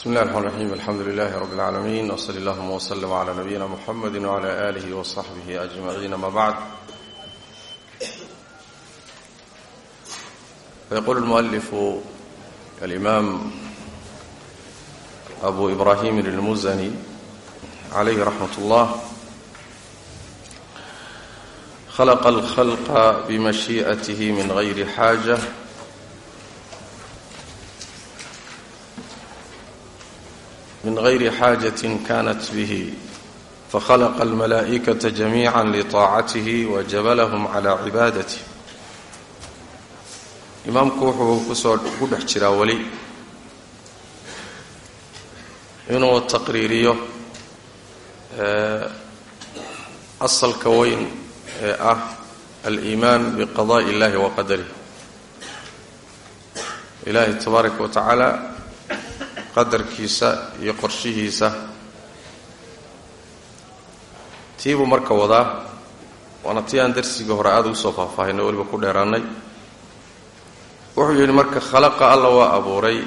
bismi اllahi الرحمن الرحيم الحمdu لله رب العالمين وصلى اللهم وسلم على نبينا محمد وعلى آله وصحبه أجمعين ما بعد فيقول المؤلف الإمام أبو إبراهيم المزني عليه رحمة الله خلق الخلق بمشيئته من غير حاجة من غير حاجة كانت به فخلق الملائكة جميعا لطاعته وجبلهم على عبادته imaamku wuxuu kusoo ku dhex jiraa weli inuu taqriiriyo asalka weyn ee ah aliimaan biqadaءi اllahi wa qadarih ilaahay tabaaraka wa tacaala qadarkiisa iyo qorshihiisa. Tii buu marka wadaa waana tii aan darsigii hore aada ugu soo faahfaahinay weliba ku dheeraannay. Wuxuu yidhi marka khalaqa alla waa abuuray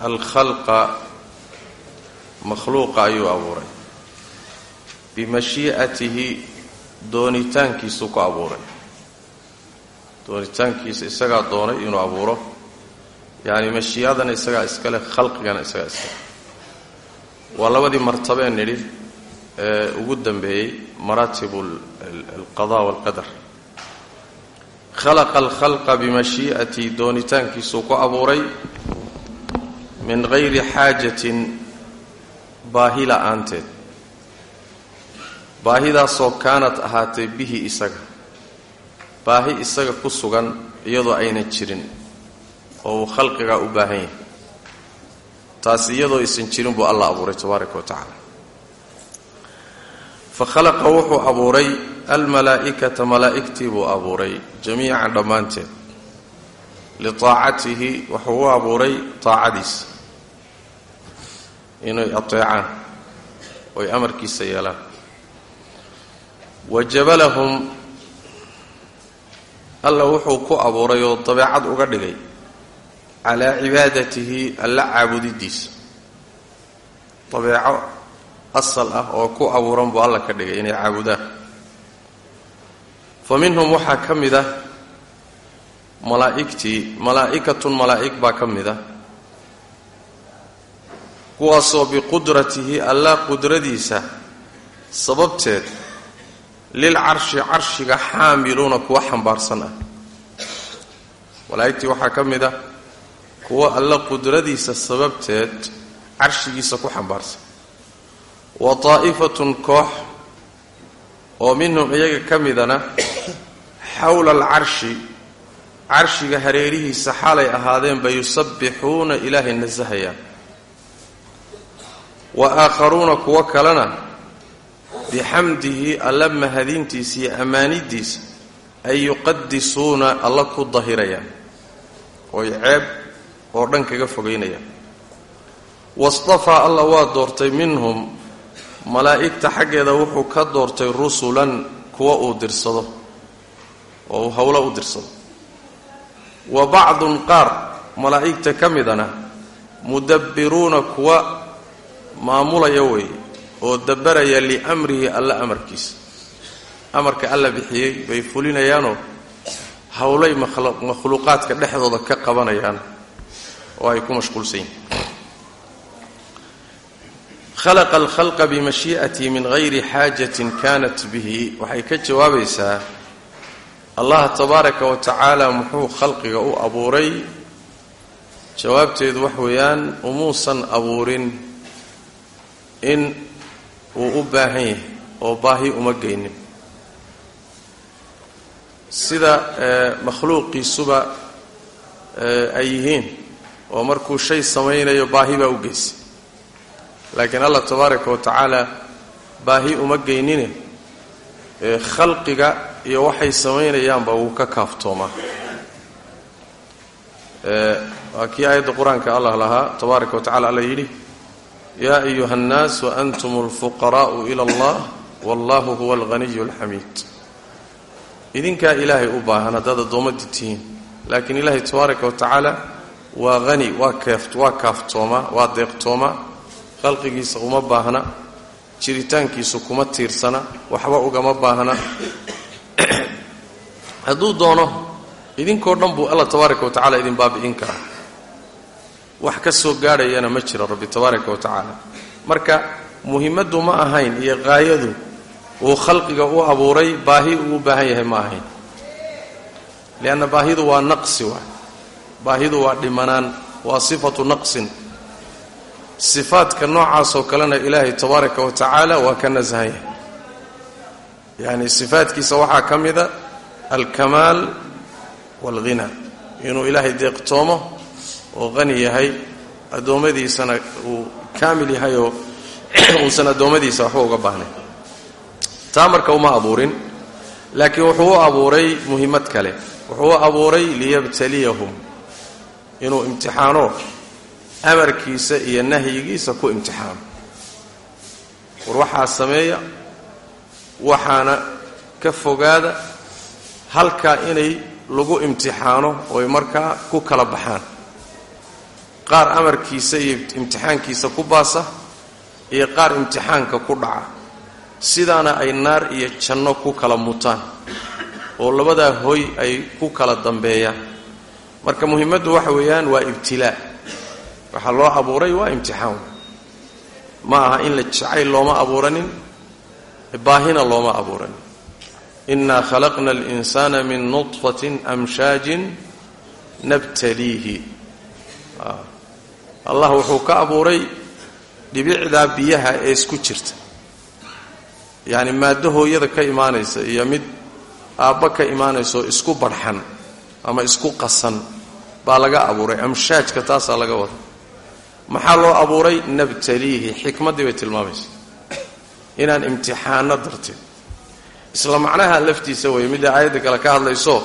alkhalqa makhluuqa ayuu abuuray. Bimashii'atihi doonitaankiisuu ku abuuray. Doonitaankiisa isagaa doonay inuu abuuro yacni mashii'adana isagaa iskale khalqigana isagaa iskale waa labadii martabeen nidhi ee ugu dambeeyey maraatibu alqada waalqadar khalaqa alkhalqa bimashii'atii doonitaankiisuu ku abuuray min hayri xaajatin baahi la'aanteed baahidaasoo kaanad ahaatay bihi isaga. Baahi isaga ku sugan iyadoo aynan jirin oo uu khalqigaa u baahan yahay. Taasi iyadoo aysan jirin buu alla abuuray tabaaraka wa tacaala. Fa khalaqa wuxuu abuuray almalaa'ikata malaa'igtii buu abuuray jamiican dhammaanteed litaacatihi wuxuu u abuuray taacadiisa inay ateecaan oy amarkiisa yeelaan. Wa jabalahum alla wuxuu ku abuuray oo dabeecad uga dhigay calaa cibaadatihi alla caabudidiisa dabeeco asal ah oo ku abuuran buu alla ka dhigay inay caabudaan fa minhum waxaa ka mid ah malaa'igtii malaa'ikatun malaa'ig baa ka mid ah kuwaasoo biqudratihi alla qudradiisa sababteed lil carshi carshiga xaamiluuna kuwa xambaarsan ah malaa'igtii waxaa ka mid kuwa alla qudradiisa sababteed carshigiisa ku xambaarsan. Wa taa'ifatun koox oo minhum iyaga ka midana xowla alcarshi carshiga hareerihiisa xaalay ahaadeenba yusabbixuuna ilaahay nasahayaan. Wa aakharuuna kuwo kalena bixamdihi alla mahadintiisa iyo ammaanidiisa ay yuqadisuuna alla ku dahirayaan. Oy ceeb oo dhan kaga fogaynayaan wastafaa alla waa doortay minhum malaa'igta xaggeeda wuxuu ka doortay rusulan kuwa uu dirsado oo uu howlo u dirsado. Wa bacdun qaar malaa'igta ka midana mudabbiruuna kuwa maamulaya weeye oo dabbaraya liamrihi alla amarkiisa. Amarka alla bixiyey bay fulinayaanoo howlay makhluuqaadka dhexdooda ka qabanayaan oo ay ku mashquulsan yihiin khalaqa alkhalqa bimashii'atihi min hayri xaajatin kanat bihi waxay ka jawaabaysaa allah tabaaraka wa tacaala muxuu khalqiga u abuuray. jawaabteedu wax weeyaan umuusan abuurin in uu u baahan yahay oo baahi uma geynin. sida makhluuqiisuba ay yihiin oo markuu shay samaynayo baahi baa u geysay. Laakiin allah tabaaraka wa tacaala baahi uma geynine khalqiga iyo waxay samaynayaanba wuu ka kaaftoomaa. Waa kii aayadda qur'aanka allah lahaa tabaaraka wa tacala alla yidhi yaa ayuha annaas waantum alfuqaraa'u ila allah wallahu huwa alghaniyu alxamiid idinkaa ilaahay u baahan haddaad addoommadi tihiin. Laakiin ilaahay tabaaraka wa tacaala waa hani waa keef waa deeqtoomaa khalqigiisa uma baahna jiritaankiisu kuma tiirsana waxba ugama baahna. Hadduu doono idinkoo dhan buu alla tabaaraka wa tacala idin baabi'in karaa. Wax ka soo gaadhayana ma jiro rabbi tabaaraka wa tacaala. Marka muhimmaddu ma ahayn iyo qaayadu uu khalqiga u abuuray baahi uu baahan yahay ma ahayn. Lianna baahidu waa naqsi waa baahidu waa dhimanaan waa sifatu naqsin. Sifaadka noocaasoo kalena ilaahay tabaaraka wa tacaala waa ka nasahan yahay yacni sifaadkiisa waxaa ka mida alkamaal waalghina inuu ilaahay deeqtoomo oo qani yahay addoommadiisana uu kaamil yahayoo uusan addoommadiisa waxba uga baahnayn. Taa marka uma abuurin laakiin wuxuu u abuuray muhimmad kale. Wuxuu u abuuray liyabtaliyahum inuu imtixaano amarkiisa iyo nahyigiisa ku imtixaano. War waxaa sameeya waxaana ka fogaada halkaa inay lagu imtixaano oy markaa ku kala baxaan. Qaar amarkiisa iyo imtixaankiisa ku baasa iyo qaar imtixaanka ku dhaca. Sidaana ay naar iyo janno ku kala mutaan oo labadaa hoy ay ku kala dambeeyaan marka muhimmaddu waxa weeyaan waa ibtilaa waxaa loo abuuray waa imtixaan. Ma aha in la jacayl looma abuuranin baahina looma abuuranin. Innaa khalaqna alinsaana min nudfatin amshaajin nabtaliihi. Allah wuxuu ka abuuray dhibicdaa biyaha ee isku jirta. Yacni maaddo hooyada ka imaanaysa iyo mid aabba ka imaanaysaoo isku barxan ama isku qasan baa laga abuuray amshaajka taasaa laga wada maxaa loo abuuray? Nabtaliihi xikmaddii bay tilmaamaysa inaan imtixaano darteed isla macnaha laftiisa weeye midda aayadda kale ka hadlayso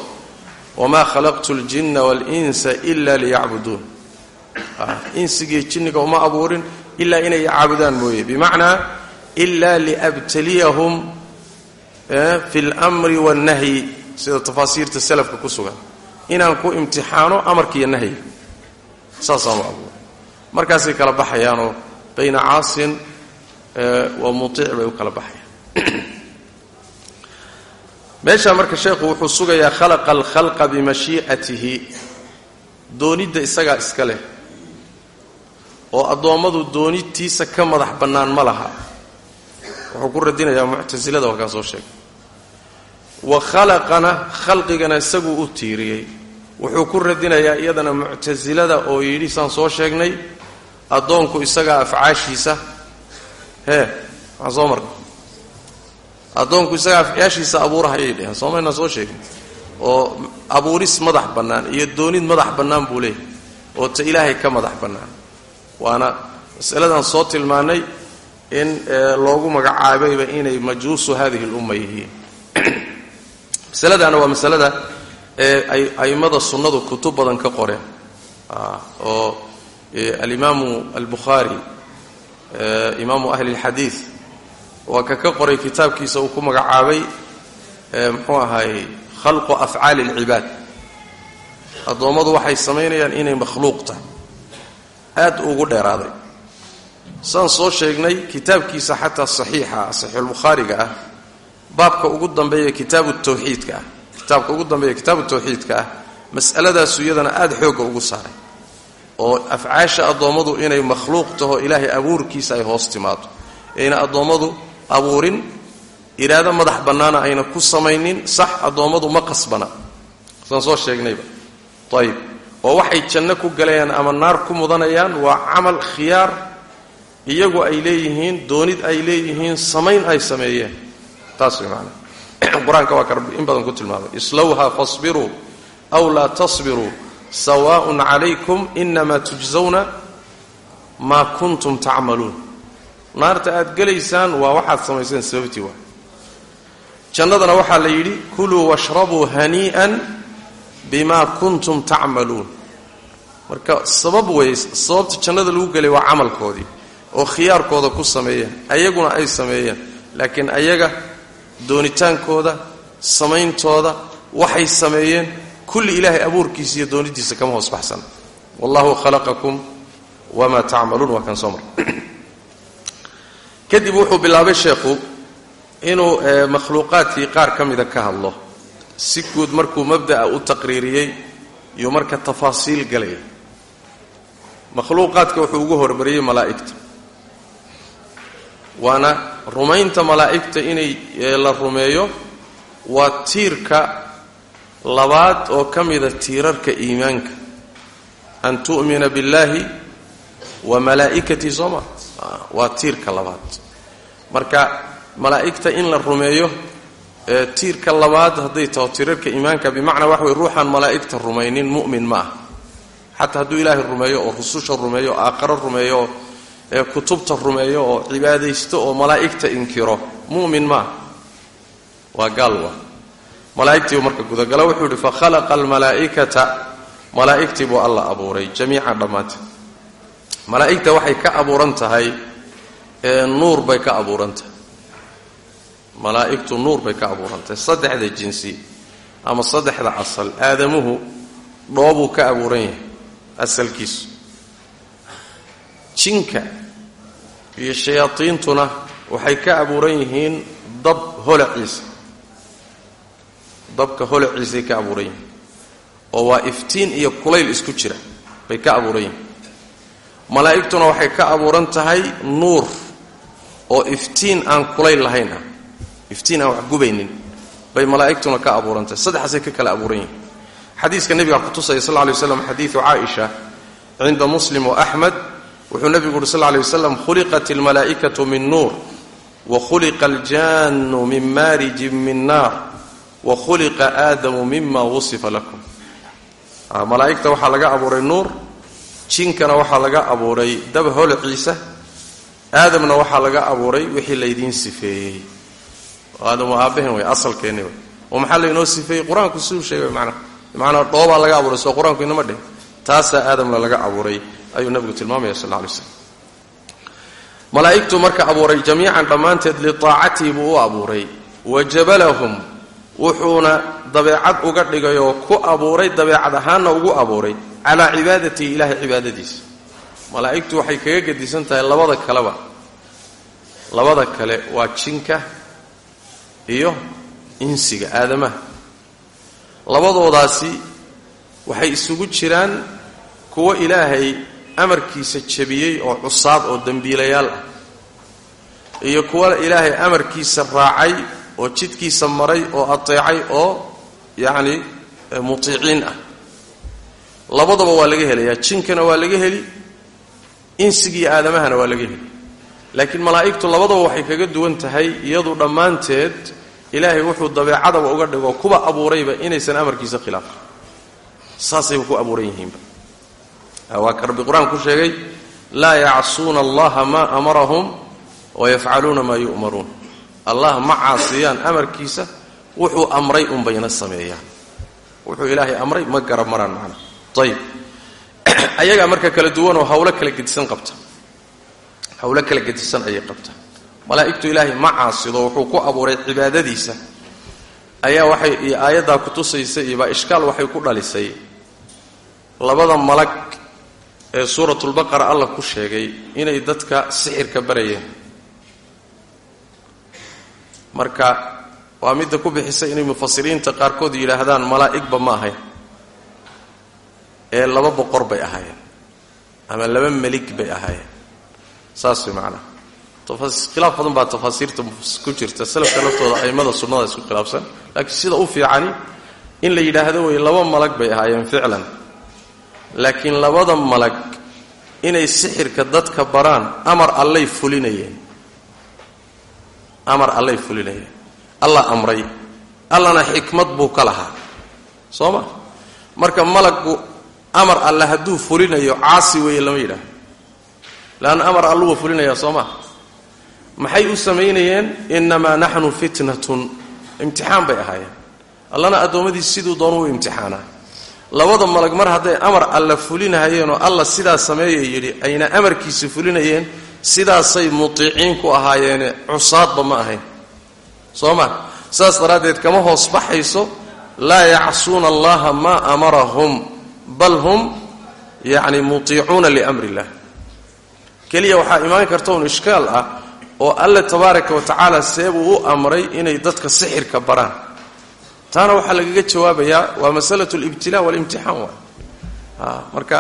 wamaa khalaqtu ljinna waalinsa ila liyacbuduun. Insigii jinniga uma abuurin ilaa inay caabudaan mooye. Bimacnaa ila liabtaliyahum fi lmri wاnnahyi sida tafaasiirta salafka ku sugan inaan ku imtixaano amarkiiyo nahyi. Saasaanu abuuray. Markaasay kala baxayaanoo bayna caasin wa muiic bay u kala baxayaan. Meeshaa marka sheekhu wuxuu sugayaa khalaqa alkhalqa bimashii'atihi doonidda isagaa iska leh oo addoommadu doonidtiisa ka madax bannaan ma laha. Wuxuu ku radinayaa muctasilada waa kaa soo sheegay. Wa khalaqana khalqigana isaguu u tiiriyey wuxuu ku radinayaa iyadana muctasilada oo yidhi saan soo sheegnay addoonku isagaa afcaashiisa. Hee waxaan soo marnay. Addoonku isagaa afcaashiisa abuurahayay dheheen soomaynaan soo sheegin. Oo abuuris madax bannaan iyo doonid madax bannaan buu leeyahy oo ta ilaahay ka madax bannaan. Waana masaladan soo tilmaannay in loogu magacaabayba inay majuusu hadihi lumma yihiin. Masaladaana waa masalada ee ay a'immada sunnadu kutub badan ka qoreen. Oo alimaamu albukhaari imaamu ahli اlxadiid waa ka ka qoray kitaabkiisa uu ku magacaabay muxuu ahaayey khalqu afcaali اlcibaad addoommadu waxay samaynayaan inay makhluuq tahay. Aad ugu dheeraaday. Saan soo sheegnay kitaabkiisa xataa saxiixa saxiixulbukhaariga ah baabka ugu dambeeya kitaabu tawxiidka ah kitaabka ugu dambeeya kitaabu tawxiidka ah mas'aladaasu iyadana aada xoogga ugu saaray oo afcaasha addoommadu inay makhluuq taho ilaahay abuurkiisa ay hoos timaado. Ayna addoommadu abuurin iraado madax bannaana ayna ku samaynin sax addoommadu ma qasbana. Saan soo sheegnayba. Ayib oo waxay janno ku galayaan ama naar ku mudanayaan waa camal khiyaar. Iyagu ay leeyihiin doonid ay leeyihiin samayn ay sameeyeen. Taas way maanaa qur'aanka waa ka in badan ku tilmaamay. Islowha fasbiruu aw laa tasbiruu sawaaءun calaykum inamaa tujsawna maa kuntum tacmaluun naarta aad gelaysaan waa waxaad samayseen sababtii waa. Jannadana waxaa la yidhi kuluu washrabuu hanii'an bima kuntum tacmaluun marka sabab wey sababta jannada lagu gelay waa camalkoodii oo khiyaarkooda ku sameeyeen ayaguna ay sameeyeen laakiin ayaga doonitaankooda samayntooda waxay sameeyeen kulli ilaahay abuurkiisa iyo doonidiisa kama hoos baxsan. Wallahu khalaqakum wamaa tacmaluun waa kan soo mar. Kadib wuxuu bilaabay sheekhu inuu makhluuqaadkii qaar ka mida ka hadlo. Si guud markuu mabda'a u taqriiriyey iyo marka tafaasiil galaya makhluuqaadka wuxuu ugu hormariyey malaa'igta waana rumaynta malaa'igta inay la rumeeyo waa tiirka labaad oo ka mida tiirarka iimaanka. An tu'mina billaahi wa malaa'ikatii soo ma? Waa tiirka labaad. Marka malaa'igta in la rumeeyo tiirka labaad hadday taho tiirarka iimaanka bimacnaa waxa way ruuxaan malaa'igta rumaynin mu'min ma ah. Xataa hadduu ilaahay rumeeyo oo rususha rumeeyo oo aakharo rumeeyo oo kutubta rumeeyo oo cibaadaysto oo malaa'igta inkiro. Mu'min ma ah waa gaal waa malaa'igtiibu marka gudagala wuxuu yidhi fakhalaqa almalaa'ikata. Malaa'igtii buu alla abuuray jamiican dhammaanteed. Malaa'igta waxay ka abuuran tahay nuur bay ka abuuran tahay. Malaa'igtu nuur bay ka abuuran tahay. Saddexda jinsi ama saddexda asal aadamuhu dhoobuu ka abuuran yahay asalkiisu. Jinka iyo shayaadiintuna waxay ka abuuran yihiin dab holaciisa dabka holaciisay ka abuuran yihiin oo waa iftiin iyo kulayl isku jira bay ka abuuran yihiin. Malaa'igtuna waxay ka abuuran tahay nuur oo iftiin aan kulayl lahayn ah iftiin aan wax gubaynin bay malaa'igtuna ka abuuran tahay. Saddexaasay ka kala abuuran yihiin. Xadiiska nebiga kutusaya sal ly waslam xadiidu caaisha cinda muslim waaxmed wuxuu nebigu uhi sal lay waslam khuliqat almalaa'ikatu min nuur wa khuliqa aljannu min maarijin min naar wa khuliqa aadamu mima wusifa lakum. Malaa'igta waxaa laga abuuray nuur jinkana waxaa laga abuuray dab holciisa aadamna waxaa laga abuuray wixii laydiin sifeeyey. Aadamu aabbahen wey asalkeenni wey oo maxaa laynoo sifeeyey? Qur'aanku siduu sheegay manaa bimacnaa dhoobaa laga abuuray soo qur'aanku inama dheh. Taasaa aadamna laga abuuray ayuu nabigu tilmaamaya sal lay slam malaa'igtuu marka abuuray jamiican dhammaanteed liaacatihi buu u abuuray. Wa jabalahum wuxuuna dabeecad uga dhigay oo ku abuuray dabeecad ahaanna ugu abuuray calaa cibaadatihi ilaahay cibaadadiisa. Malaa'igtu waxay kaga gedisan tahay labada kaleba. Labada kale waa jinka iyo insiga aadamaha. Labadoodaasi waxay isugu jiraan kuwo ilaahay amarkiisa jebiyey oo cusaad oo dembiilayaal ah. Iyo kuwo ilaahay amarkiisa raacay oo jidkiisa maray oo ateecay oo yacni mutiiciin ah. Labadaba waa laga helayaa. Jinkana waa laga heli insigiiyo aadamahana waa laga heli. Laakiin malaa'igtu labadaba waxay kaga duwan tahay iyadu dhammaanteed ilaahay wuxuu dabeecadaba uga dhigo kuba abuurayba inaysan amarkiisa khilaafin saasayba ku abuuran yihiinba waa ka rabbi qur'aan ku sheegay laa yacsuuna allaha maa amarahum wayafcaluuna maa yu'maruun. Allah ma caasiyaan amarkiisa wuxuu amray unbayna sameeyaan. Wuxuu ilaahay amray ma garab maraan macna. Ayib ayagaa marka kala duwanoo hawlo kala gedisan qabta. Hawlo kala gedisan ayay qabtaa malaa'igtu ilaahay ma caasido wuxuu ku abuuray cibaadadiisa. Ayaa waxay aayaddaa kutusaysa iyo baa ishkaal waxay ku dhalisay. Labada malag ee suuratulbaqara allah ku sheegay inay dadka sixirka barayeen. Marka waa midda ku bixisay inay mufasiriinta qaarkood yidhaahdaan malaa'igba ma ahayn ee laba boqor bay ahaayeen ama laba melig bay ahaayeen. Saas way macnaha khilaaf badan baa tafaasiirta ku jirta. Salafka laftooda a'immada sunnada isku khilaafsan. Laakiin sida u fiicani in la yidhaahdo wey laba malag bay ahaayeen ficlan laakiin labada malag inay sixirka dadka baraan amar allay fulinayeen. Amar allay fulinayeen. Allah amray. Allana xikmad buu ka lahaa. Soo ma? Marka malaggu amar alle hadduu fulinayo caasi weeye lama yidhaahdo. Leanna amar alluwa fulinayaa soo ma? Maxay u samaynayeen? Innamaa naxnu fitnatun. Imtixaan bay ahaayeen. Allana addoommadiis siduu doonu u imtixaanaa labada malag mar hadday amar alla fulinahayeenoo alla sidaa sameeya yidhi ayna amarkiisa fulinayeen sidaasay mutiiciin ku ahaayeene cusaadba ma ahayn. Soo ma? Saas daraaddeed kama hoos baxayso laa yacsuuna allaha maa amarahum bal hum yacni mutiicuuna liamri illah keliya waxaa imaan karta un ishkaal ah oo alle tabaaraka wa tacaala seebuu u amray inay dadka sixirka baraan taana waxaa lagaga jawaabayaa waa masalatu libtila walimtixaan waay marka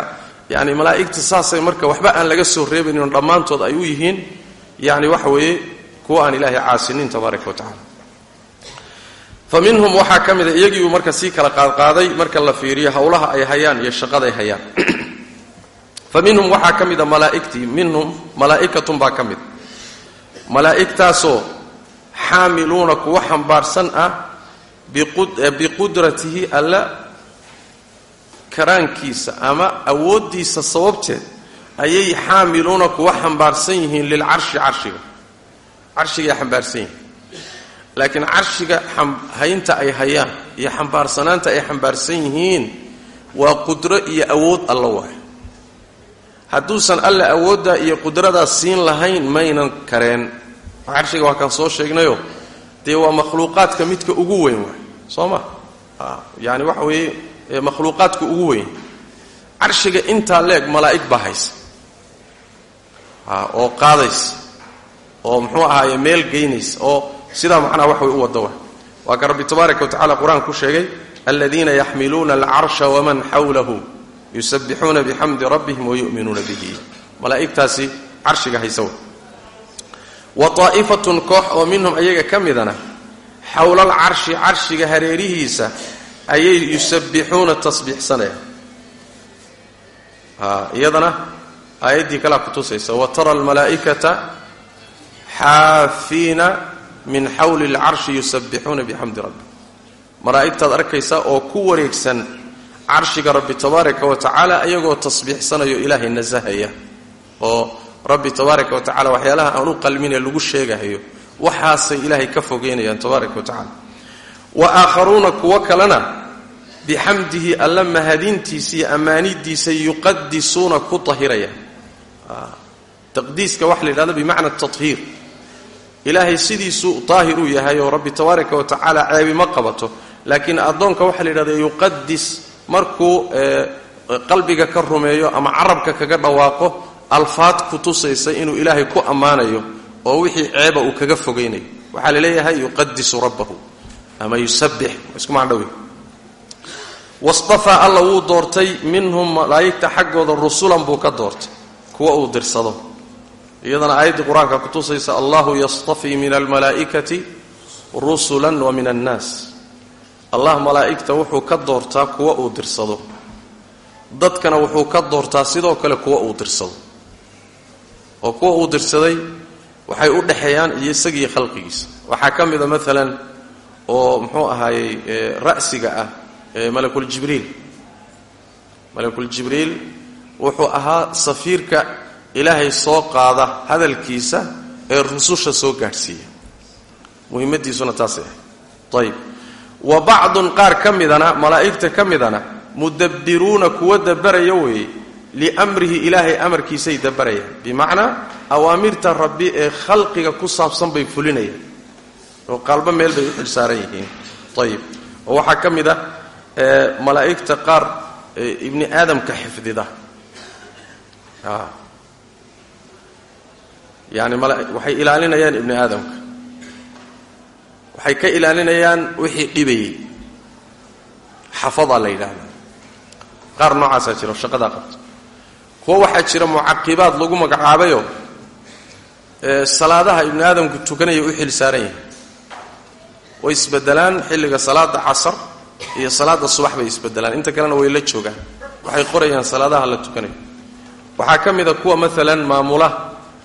yani malaa'igta saasay marka waxba aan laga soo reebaynin dhammaantood ay u yihiin yani waxa weeye kuwa aan ilaahay caasinin tabaaraka wa tacala fa waxaa ka mida iyagiiuu marka sii kala qaadqaaday marka la fiiriyo howlaha ay hayaan iyo shaqaday hayaan. Fa waxaa ka mida malaaigtii minhum malaa'ikatun baa ka mid. Malaa'igtaasoo xaamiluuna kuwa xambaarsan ah biqudratihi alla karaankiisa ama awooddiisa sababteed ayay xaamiluuna kuwa xambaarsan yihiin lilcarshi carshiga. Carshigay xambaarsan yihiin. Laakiin carshiga haynta ay hayaan iyo xambaarsanaanta ay xambaarsan yihiin waa qudro iyo awood alla waay hadduusan alle awooddaa iyo qudradaas siin lahayn maynan kareen. Carshiga waa kaan soo sheegnayo. Dee waa makhluuqaadka midka ugu weyn waay soo ma yani waxa weeye makhluuqaadka ugu weyn. Carshiga intaa leeg malaa'ig baa haysa oo qaadaysa oo muxuu ahaaye meel geynaysa oo sidaa macnaha wax way u wadda wa waa ka rabbi tabaaraka wa tacala qur'aan ku sheegay aladiina yaxmiluuna alcarsha waman xawlahu yusabbixuuna bixamdi rabbihim wayu'minuuna bihi. Malaa'igtaasi carshiga haysa. Wa taa'ifatun koox oo minhum ayaga ka midana xowlal carshi carshiga hareerihiisa ayay yusabbixuuna tasbiixsanayaan iyadana aayaddii kalaa kutusaysa wa tara almalaa'ikata xaafiina min xawli alcarshi yusabbixuuna bixamdi rabbi malaa'igtaad arkaysa oo ku wareegsan carshiga rabbi tabaaraka wa tacaala iyagoo tasbiixsanayo ilaahay nasahaya oo rabbi tabaaraka wa tacala waxyaalaha aan u qalminee lagu sheegahayo waxaasay ilaahay ka fogeynayaan tabaaraka wa tacala wa aakharuuna kuwo kalena bixamdihi alla mahadintiisa iyo ammaanidiisa yuqadisuuna ku tahirayaan taqdiiska waxa la yidhahda bimacna tahiir ilaahay sidiisuu daahir uu yahay oo rabbi tabaaraka wa tacaala ceebi ma qabato laakiin addoonka waxaa la yidhahda yuqadis markuu qalbiga ka rumeeyo ama carabka kaga dhawaaqo alfaad ku tusaysa inuu ilaahay ku ammaanayo oo wixii ceeba uu kaga fogaynayo waxaa la leeyahay yuqadisu rabbahu ama yusabbix isku macdhowe wastafaa alla wuu doortay minhum malaa'igta xaggooda rusulan buu ka doortay kuwa uu dirsado. Iyadana aayaddii qur'aanka kutusaysa allahu yastafii min almalaa'ikati rusulan wa min annaas allah malaa'igta wuxuu ka doortaa kuwa uu dirsado. Dadkana wuxuu ka doortaa sidoo kale kuwa uu dirsado. Oo kuwa uu dirsaday waxay u dhexeeyaan iyo isagii khalqigiisa waxaa ka mida maalan oo muxuu ahaayey ra'siga ah malakuljibriil malakuljibriil wuxuu ahaa safiirka ilaahay soo qaada hadalkiisa ee rususha soo gaadhsiiya muhimmadiisuna taasay ahay ayib wa bacdun qaar ka midana malaa'igta ka midana mudabbiruuna kuwa dabaraya weeye liamrihi ilaahay amarkiisay dabarayaan bimacnaa awaamirta rabbi ee khalqiga ku saabsan bay fulinayaan. Oo qaalba meel bay u xilsaaran yihiin. Ayib oo waxaa ka mid a malaa'igta qaar ibni aadamka xifdida. Yani waxay ilaalinayaan ibni aadamka. Waxay ka ilaalinayaan wixii dhibayey xafadaa la yidhaahda qaar noocaasaa jira oo shaqadaa qabta kuwa waxaa jira mucaqibaad lagu magacaabayo salaadaha ibni aadamku tukanaya u xil saaran yahay. Way isbedelaan xilliga salaada casar iyo salaada subax bay isbedelaan. Inta kalena way la joogaan. Waxay qorayaan salaadaha la tukanayo. Waxaa ka mid a kuwa maalan maamula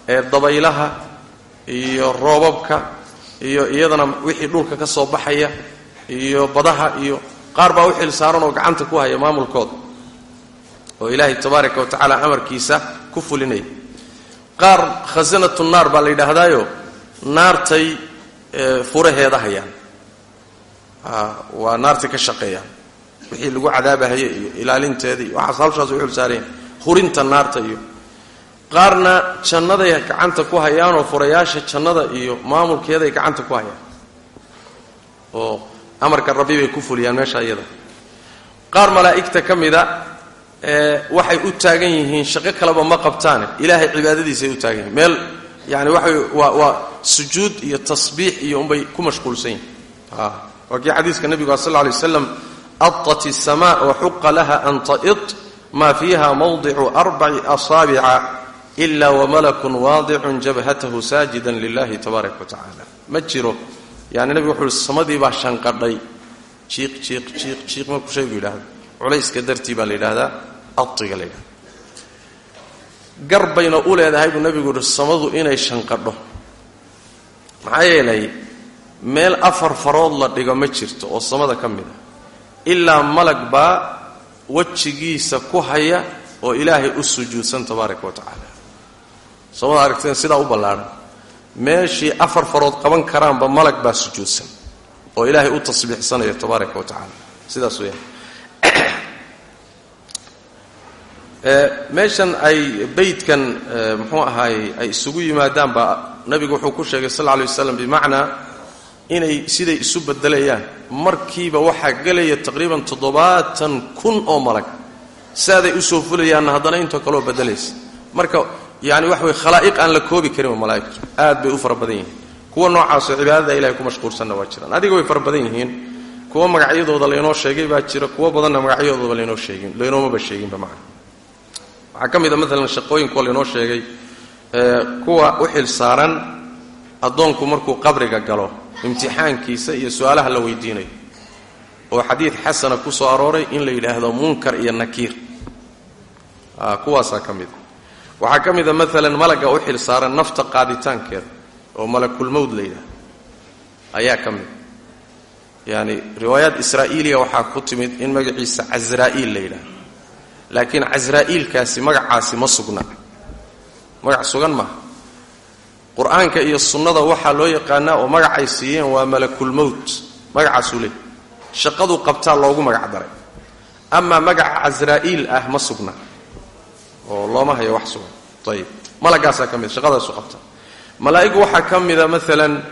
ee dabaylaha iyo roobabka iyo iyadana wixii dhulka ka soo baxaya iyo badaha iyo qaar baa u xil oo gacanta ku haya maamulkooda oo ilaahay tabaaraka wa tacaala amarkiisa ku fulinaya qaar khasanatu naar baa la yidhaahdaayo naartay furaheeda hayaan. Waa naartay ka shaqeeyaan. Wixii lagu cadaabahaye iyo ilaalinteeda iyo waxaas halshaas u xilsaareen hurinta naarta iyo qaarna jannaday gacanta ku hayaanoo furayaasha jannada iyo maamulkeeday gacanta ku hayaan. Oo amarka rabbi bay ku fuliyaan meesha iyada qaar malaa'igta ka mida waxay u taagan yihiin shaqo kaleba ma qabtaane ilaahay cibaadadiisay u taagan yihiin. Meel yani waxay waa waa sujuud iyo tasbiix iyo unbay ku mashquulsan yihiin waa kii xadiiska nebigu sal alay waslam adat الsama waxuqa laha an ta'id ma fiiha mawdicu arbaci asaabica ila wamalakun waadicun jabhatahu saajida lilahi tabaaraka wa ma jiro. Yani nebigu wuxuu samadii baa shanqadhay. Jiiq jiiq jiiq jiiq markuu shaygu yidhahdo culayska dartii baa la yidhahdaa adiga la yidhahda gar bayna u leedahay buu nebigu yihi samadu inay shanqadho. Maxaa yeelay meel afar farood la dhigo ma jirto oo samada ka mid a ilaa malag baa wejigiisa ku haya oo ilaahay u sujuudsan tabaaraka wa tacaala. Samada aragteen sidaa u ballaadhan meeshii afar farood qaban karaanba malag baa sujuudsan oo ilaahay u tasbiixsanaya tabaaraka wa tacaala. Sidaas weeyaan meeshan ay beydkan muxuu ahaayey ay isugu yimaadaan baa nabigu wuxuu ku sheegay sal lay waslam bimacnaa inay siday isu bedelayaan. Markiiba waxaa gelaya taqriiban toddobaatan kun oo malag. Saaday u soo fulayaanna haddana intoo kaleo bedelaysa. Marka yani waxa weye khalaa'iq aan la koobi karinba malaa'igtu aad bay u fara badan yihiin. Kuwa noocaasoo cibaadada ilahay ku mashquulsanna waa jiraan. Adiga way fara badan yihiin. Kuwa magacyadooda laynoo sheegay baa jira kuwo badanna magacyadooda laynoo sheegin laynoomaba sheeginba macna waxaa ka mid a maalan shaqooyin kuwa laynoo sheegay kuwa u xil saaran addoonku markuu qabriga galo imtixaankiisa iyo su'aalaha la weydiinayo oo xadiid xasana ku soo arooray in la yidhaahdo munkar iyo nakiir. Kuwaasaa ka mid a waxaa ka mid a maalan malagga u xil saaran nafta qaaditaankeeda oo malakulmowd la yidhahdo ayaa ka mid yani riwaayaat israa'iiliya waxaa ku timid in magaciisa casraa'iil la yidhahdo laakiin casraa'iilkaasi magacaasi ma sugna. Magac sugan maaha qur'aanka iyo sunnada waxaa loo yaqaanaa oo magacay siiyeen waa malakulmowt magacaasuu leey shaqaduu qabtaa loogu magac daray. Amaa magaca casraa'iil ah ma sugna. Oo looma hayo wax sugan. Ayib malagaasaa ka mid shaqadaasu qabta malaa'igu waxaa ka mida maalan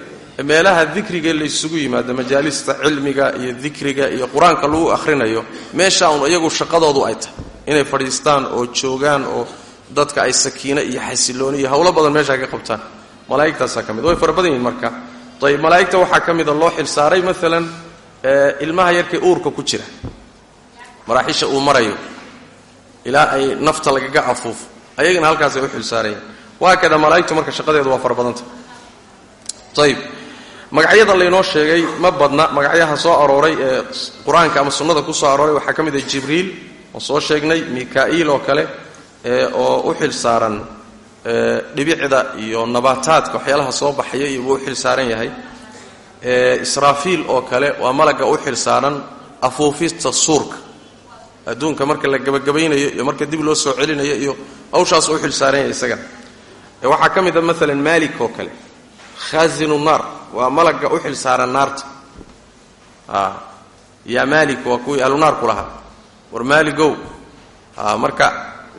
meelaha dikriga laysugu yimaado majaalista cilmiga iyo dikriga iyo qur'aanka lagu akhrinayo meesha un iyagu shaqadoodu ay tahay inay fadhiistaan oo joogaan oo dadka ay sakiino iyo xasilooni iyo howlo badan meeshaa ka qabtaan. Malaa'igtaasaa ka mid. Way fara badan yihiin marka. Ayib malaa'igta waxaa ka mida loo xil saaray maalan ilmaha yarkay uurka ku jira. Maraaxisha uu marayo. Ilaa ay nafta lagaga afuufo ayagana halkaasay u xil saarayaan waa kada malaa'igtu marka shaqadeedu waa fara badanta. Ayib magacyada laynoo sheegay ma badna. Magacyaha soo arooray ee qur'aanka ama sunnada ku soo arooray waxaa ka mid ah jibriil oo soo sheegnay mika-iil oo kale oo u xil saaran dhibicda iyo nabaataadka waxyaalaha soo baxaya iyo buu u xil saaran yahay. Israafiil oo kale waa malagga u xil saaran afuufista suurka. Adduunka marka la gebagabaynayo iyo marka dib loo soo celinayo iyo hawshaas u xil saaran yahay isagana waxaa ka mid a maalan maalik oo kale. Khaasinu naar waa malagga u xil saaran naarta. Yaa maalik waa kuwii ahlunaarku lahaa war maaligow marka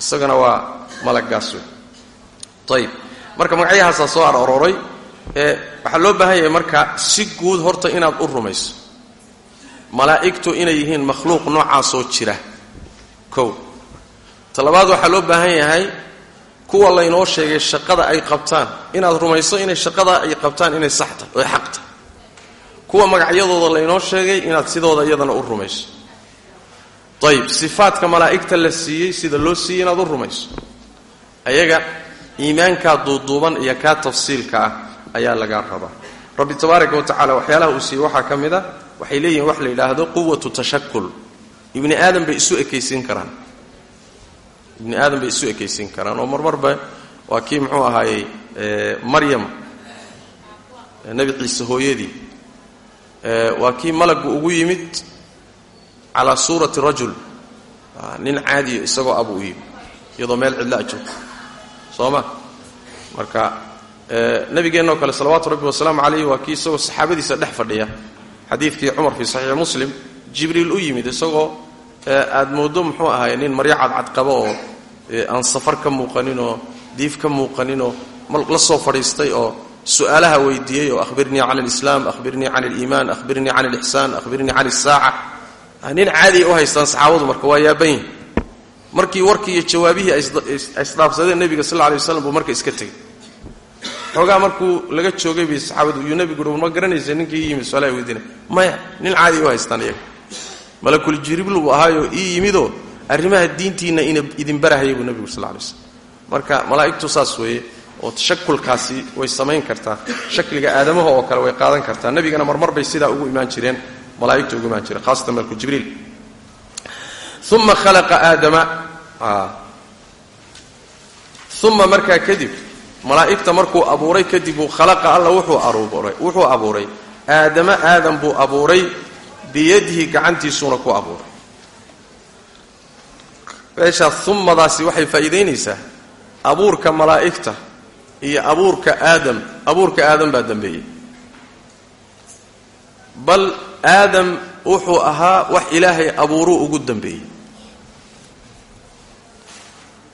isagana waa malaggaas wey ayib marka magacyahaasaa soo arorooray waxaa loo baahan yahay marka si guud horta inaad u rumayso. Malaa'igtu inay yihiin makhluuq noocaasoo jira. Kow. Talabaad waxaa loo baahan yahay kuwa laynoo sheegay shaqada ay qabtaan. Inaad rumayso inay shaqada ay qabtaan inay sax tahay oy xaq kuwa magacyadooda laynoo sheegay inaad sidooda iyadana u rumayso ayib sifaadka malaa'igta la siiyey sida loo siiyey inaad u rumayso. Ayaga iimaankaa duuduuban iyo kaa tafsiilka ah ayaa lagaa rabaa. Rabbi tabaaraka wa tacala waxyaalaha uu siiyey waxaa ka mid a waxay leeyihiin wax la yidhaahdo quwatu tashakul. Ibni aadam bay isu ekaysiin karaan. Ibni aadam bay isu ekaysiin karaan oo marmarba waa kii muxuu ahaayey maryam nebi ciise hooyadii. Waa kii malaggu ugu yimid calaa suurati rajul. Nin caadiyo isagoo abuu u yimid iyadoo meel cidla joogto. Soo ma marka nabigeennao kale salawaatu rabbi wasalaamu calayh waa kii isagoo saxaabadiisa dhex fadhiya. Xadiidkii cumar fii saxiixi muslim jibriil u yimid isagoo aad mooddo muxuu ahaay nin maryo cadcad qabo oo aan safar ka muuqaninoo diif ka muuqaninoo la soo fadhiistay oo su'aalaha weydiiyey oo ahbirnii can alislaam ahbirnii can aliimaan ahbirnii can alixsaan ahbirnii can alsaaca nin caadiya u haystaan saxaabadu marka waa yaaban yihiin markii warkii iyo jawaabihii isdhaafsadeen nebiga sal lla alay waslam buu marka iska tegey. Xoogaa markuu laga joogay bay saxaabadu iyuu nebigu uhi ma garanaysa ninkii ii yimid su'aalaha weydiina maya nin caadi u haystaan iyaga. Malakul jibriil buu ahaayoo ii yimidoo arrimaha diintiinna ina idin barahaya buu nebigu sal lla alay waslam marka malaa'igtu saas weeye oo tashakulkaasi way samayn kartaa. Shakliga aadamaha oo kale way qaadan kartaa. Nebigana marmar bay sidaa ugu imaan jireen malaa'igtu ugu imaan jireen khaasatan malku jibriil. Uma khalaqa aadama. Uma markaa kadib malaa'igta markuu abuuray kadib uu khalaqa alla wuxuu abuuray. Aadama aadam buu abuuray biyadihi gacantiisuuna ku abuuray. Meeshaas umadaasi waxay faa'iidaynaysaa abuurka malaa'igta iyo abuurka aadam. Abuurka aadam baa dambeeyey. Bal aadam wuxuu ahaa wax ilaahay abuuruu ugu dambeeyey.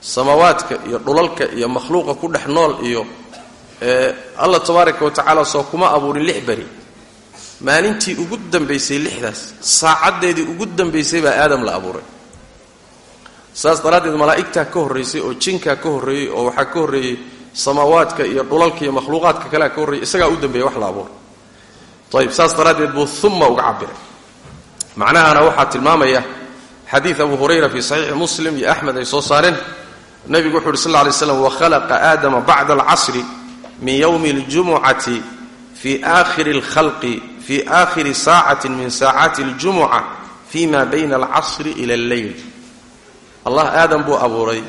Samaawaadka iyo dhulalka iyo makhluuqa ku dhex nool iyo allah tabaaraka wa tacaala soo kuma abuurin lix beri. Maalintii ugu dambaysay lixdaas saacaddeedii ugu dambaysay baa aadam la abuuray. Saas daraaddeed malaa'igtaa ka horraysay oo jinkaa ka horreeyey oo waxaa ka horreeyey samaawaadka iyo dhulalka iyo makhluuqaadka kalea ka horreeyey isagaa u dambeeyey wax la abuuray ayib saas daraaddeed buu uma uga cabiray macnahana waxaa tilmaamaya xadiid abu hurayra fii saxiixi muslim iyo axmed ay soo saareen nebigu wuxu uhi sal lla lay slam wakhalaqa aadama bacda alcasri min yowmi اljumucati fii aakhiri اlkhalqi fii aakhiri saacati min saacaati اljumuca fii ma bayna alcasri ila alleyl allah aadam buu abuuray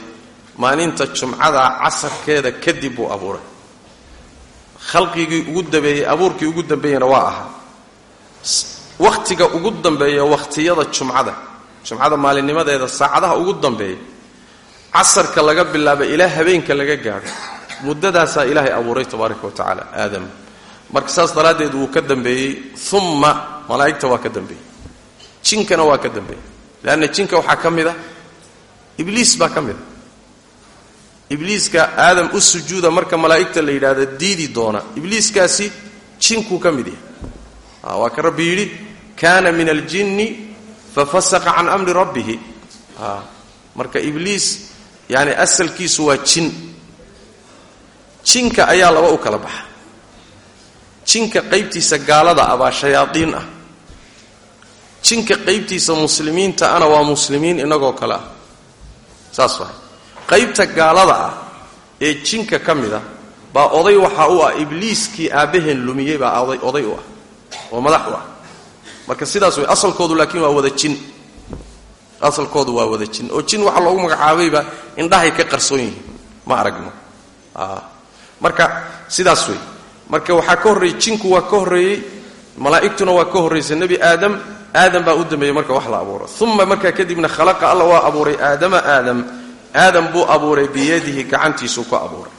maalinta jumcada casarkeeda kadib buu abuuray khalqigii ugu dambeeyey abuurkii ugu dambeeyena waa ahaa wakhtiga ugu dambeeya wakhtiyada jumcada. Jumcada maalinnimadeeda saacadaha ugu dambeeya. Casarka laga bilaaba ilaa habeenka laga gaadho muddadaasaa ilaahay abuuray tabaaraka wa tacaala aadam. Marka saas daraaddeed wuu ka dambeeyey. Umma malaa'igta waa ka dambeeyey. Jinkana waa ka dambeeyey. Leanna jinka waxaa ka mid a ibliis baa ka mid a ibliiska aadam u sujuuda marka malaa'igta la yidhaahdo diidi doona. Ibliiskaasi jinkuu ka mid yahay. Waa ka rabbi yidhi kaana min aljinni fafasaqa can amri rabbihi. Marka ibliis yani asalkiisu waa jin. Jinka ayaa laba u kala baxa. Jinka qaybtiisa gaalada ah baa shayaadiin ah. Jinka qaybtiisa muslimiinta ana waa muslimiin inagoo kale ah. Saas waay qaybta gaalada ah ee jinka ka mid baa oday waxa u ah ibliiskii aabbaheen lumiyey baa oday u ah oo madax u ah. Marka sidaas wey asalkoodu laakiin waa wada jin. Asalkoodu waa wada jin. Oo jin waxaa loogu magacaabayba indhahay ka qarsoon yihiin ma aragno. Marka sidaas wey marka waxaa ka horreeyey jinku waa ka horreeyey malaa'igtuna waa ka horraysay nebi aadam. Aadam baa u dambeeyey marka wax la abuuro. Uma markaa kadibna khalaqa alla waa abuuray aadama aadam aadam buu abuuray biyadihi gacantiisuu ku abuuray.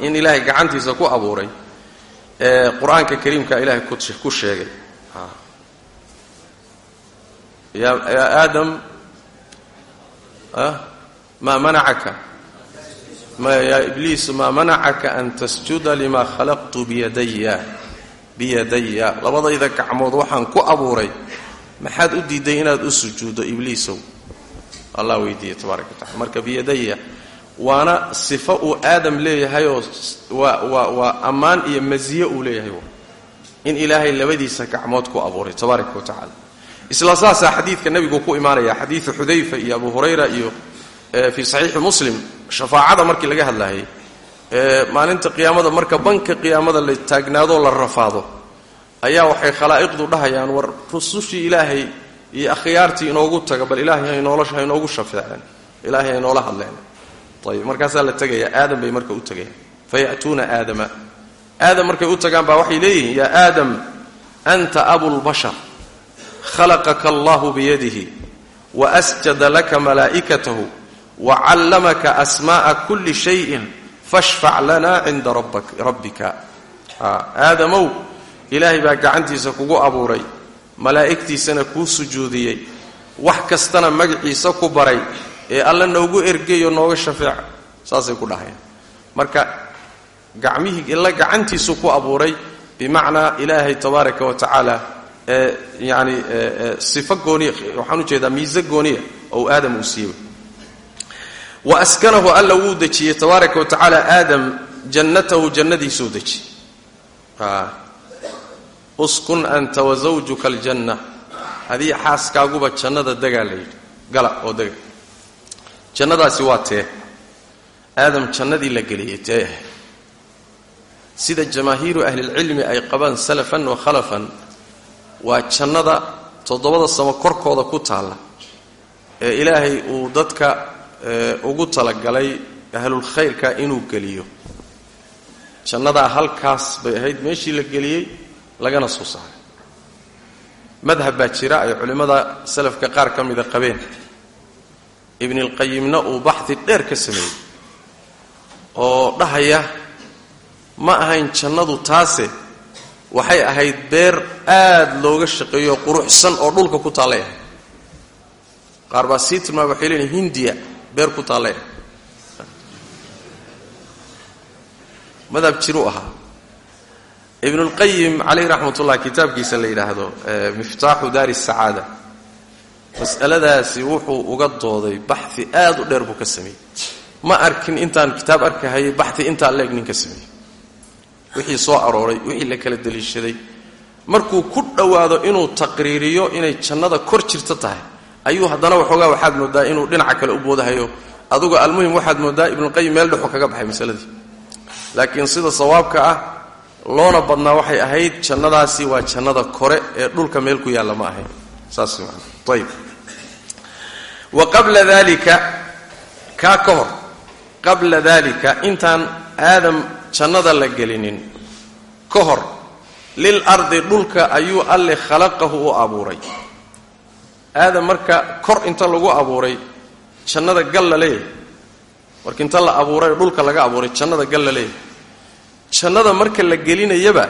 In ilaahay gacantiisa ku abuuray qur'aanka kariimka ilaahay ku sheegay. Ya aadam maa manacaka? Ya ibliis maa manacaka an tasjuda lima khalaqtu biyadaya biyadaya labadayda gacmood waxaan ku abuuray. Maxaad u diiday inaad u sujuuddo ibliisow allah weydiiye tabaaraka wa tacala marka biyadaya waana sifo uu aadam leeyahayoo waa ammaan iyo masiye uu leeyahay. In ilaahay labadiisa gacmood ku abuuray tabaaraka wa tacaala. Isla saasaa xadiidka nebigu ku imaanaya xadiidu xudayfa iyo abu hurayra iyo fii saxiixi muslim shafaacada markii laga hadlaayay maalinta qiyaamada marka banka qiyaamada la taagnaadoo la rafaado ayaa waxay khalaa'iqdu dhahayaan war rusushii ilaahay iyo akhyaartii inoogu taga bal ilaahay ha inoogu shafeeceen. Ilaahay ha inoola hadleen. Ayib markaasaa la tegaya aadam bay marka u tegayaan faya'tuuna aadama. Aadam markay u tagaan baa waxay leeyihiin yaa aadam anta abulbashar khalaqaka allahu biyadihi wa asjada laka malaa'ikatahu wa callamaka asmaa'a kulli shayin fashfac lana cinda rabbika. Aadamow ilaahay baa gacantiisa kugu abuuray malaa'igtiisana kuu sujuudiyey. Wax kastana magaciisa ku baray ee alla noogu ergeeyo nooga shafeeca. Saasay ku dhahayaan. Marka gacmihii illa gacantiisu ku abuuray bimacnaa ilaahay tabaaraka wa tacaala ee yacani sifo gooniya waxaan u jeedaa miise gooniya oo aadam uu siiyey. Wa askanahu alla wuu dejiyey tabaaraka wa tacaala aadam jannatahu jannadiisuu dejiyey uskun anta wa zawjuka aljanna. Hadii xaaskaaguba jannada degaa la yidhi. Gala oo dega. Jannadaasi waa tee. Aadam jannadii la geliyey tee. Ah sida jamaahiiru ahlilcilmi ay qabaan salafan wa khalafan waa jannada toddobada samo korkooda ku taalla ee ilaahay uu dadka ugu talagalay ahlulkhayrka inuu geliyo. Jannadaa halkaas bay ahayd meeshii la geliyey lagana soo saaray madhab baa jira ay culimmada salafka qaar ka mida qabeen. Ibnilqayimna uu baxdi dheer ka sameeyey oo dhahaya ma ahayn jannadu taase waxay ahayd beer aad looga shaqeeyo quruxsan oo dhulka ku taallay qaar baa sii tilmaama waxay leeyihiin hindiya beer ku taallay madhab jiruu ahaa ibnulqayim calayh raxmat ullah kitaabkiisa la yidhaahdo miftaaxu daari sacaada. Mas'aladaasi wuxuu uga dooday baxi aad u dheer buu ka sameeyey ma arkin intaan kitaab arkahayay baxi intaa leeg nin ka sameeyey wixii soo arooray wixii la kala deliishaday. Markuu ku dhowaado inuu taqriiriyo inay jannada kor jirto tahay ayuu haddana waxoogaa waxaad moodaa inuu dhinaca kale u boodahayo aduga almuhim waxaad moodaa ibnulqayim meel dhexu kaga baxay masaladii. Laakiin sida sawaabka ah loona badnaa waxay ahayd jannadaasi waa jannada kore ee dhulka meel ku yaalla ma ahayn. Saas man ayb wa qabla dalika kaa ka hor qabla dalika intaan aadam jannada la gelinin ka hor lil ardi dhulka ayuu alle khalaqahu u abuuray. Aadam marka kor inta lagu abuuray jannada gal la leeyahay. Marka inta la abuuray dhulka laga abuuray jannada gal la leeyahay jannada marka la gelinayaba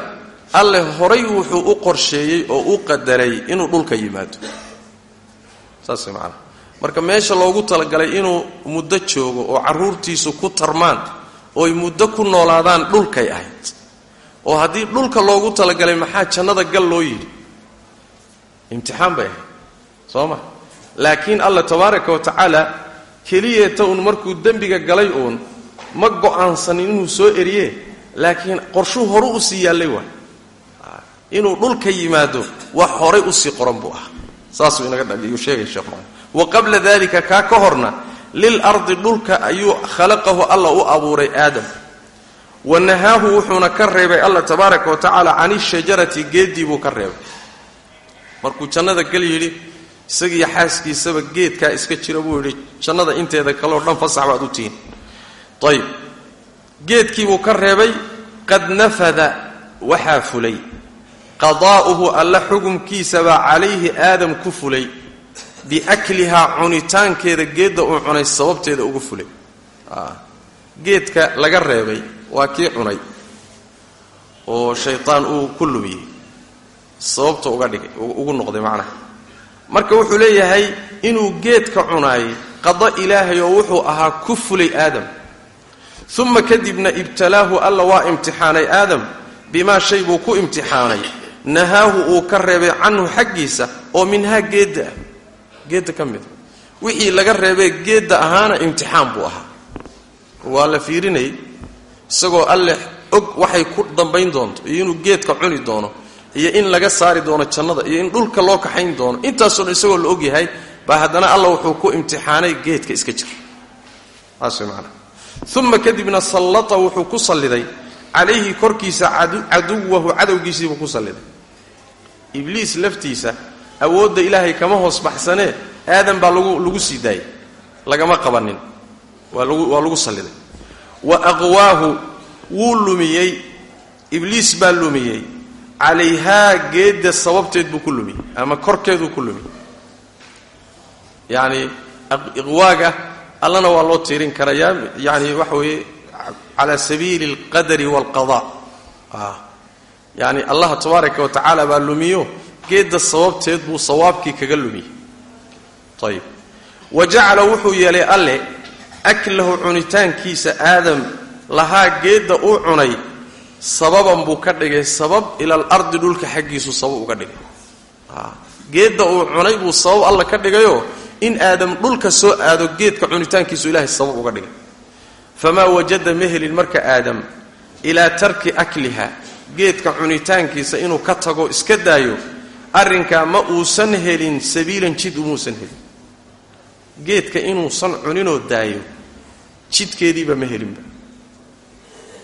alle horay wuxuu u qorsheeyey oo u qadaray inuu dhulka yimaado. Saas macanaa marka meesha loogu talagalay inuu muddo joogo oo carruurtiisu ku tarmaan ooy muddo ku noolaadaan dhulkay ahayd oo haddii dhulka loogu talagalay maxaa jannada gal loo yidhi? Imtixaan bay ahayd. Soo ma? Laakiin alla tabaaraka wa tacaala keliyeeta uun markuu dembiga galay uun ma go'aansanin inuu soo eriye laakiin qorshuu horu u sii yaallay waay inuu dhulka yimaado wax horay u sii qoran buu ah saasuu inaga dhagiyuu sheegay sheekh wa qabla dalika kaa ka horna lil ardi dhulka ayuu khalaqahu alla u abuuray aadam. Wa nahaahu wuxuuna ka reebay alla tabaaraka wa tacaala can ishajarati geeddii buu ka reebay. Markuu jannada gal yidhi isagiiyo xaaskiisaba geedkaa iska jira buu yidhi jannada inteeda kaleo dhan fasax baad u tihiin. Ayib geedkiibuu ka reebay qad nafada waxaa fulay. Qadaa'uhu alla xukumkiisabaa calayhi aadam ku fulay. Biaklihaa cunitaankeeda geedda uu cunay sababteeda ugu fulay. Geedka laga reebay waa kii cunay oo shaytaan uu ku lumiyey sababta uga dhigay ugu noqday macnaha. Marka wuxuu leeyahay inuu geedka cunaayay qada ilaahay oo wuxuu ahaa ku fulay aadam uma kadibna ibtalaahu alla waa imtixaanay aadam bimaa shay buu ku imtixaanay. Nahaahu uu ka reebay canhu xaggiisa oo minhaa geedda ah. Geedda ka mida wixii laga reebee geedda ahaana imtixaan buu ahaa. Waa la fiirinayay isagoo alle og waxay ku dambayn doonto iyo inuu geedka cuni doono iyo in laga saari doono jannada iyo in dhulka loo kaxayn doono. Intaasoo dhan isagoo la ogyahay baa haddana alla wuxuu ku imtixaanay geedka iska jira. Saas way macana uma kadibna sallata wuxuu ku salliday calayhi korkiisa caduwahu cadowgiisiibuu ku salliday ibliis laftiisa awoodda ilaahay kama hoos baxsanee aadan baa lagu sii daayay lagama qabanin waa lagu salliday wa aqwaahu wuu lumiyey ibliis baa lumiyey calayhaa geedda sababteed buu ku lumiyey ama korkeeduu ku lumiyey yacni iqwaaga allana waa loo tiirin karayaa yani waxa weeye cala sabiili alqadari waalqada. Yani allah tabaaraka wa tacaala baa lumiyo geedda sababteed buu sawaabkii kaga lumiyey ayib wa jacala wuxuu yeelay alle aklahu cunitaankiisa aadam lahaa geedda uu cunay sababan buu ka dhigay sabab ila alardi dhulka xaggiisu sabab uga dhigay. Geedda uu cunay buu sabab alla ka dhigayoo in aadam dhulka soo aado geedka cunitaankiisu ilaahay sabab uga dhigay. Famaa wajada ma helin marka aadam ilaa tarki akliha geedka cunitaankiisa inuu ka tago iska daayo arrinkaa ma uusan helin sabiilan jid umuusan helin. Geedka inuusan cuninoo daayo jidkeediiba ma helinba.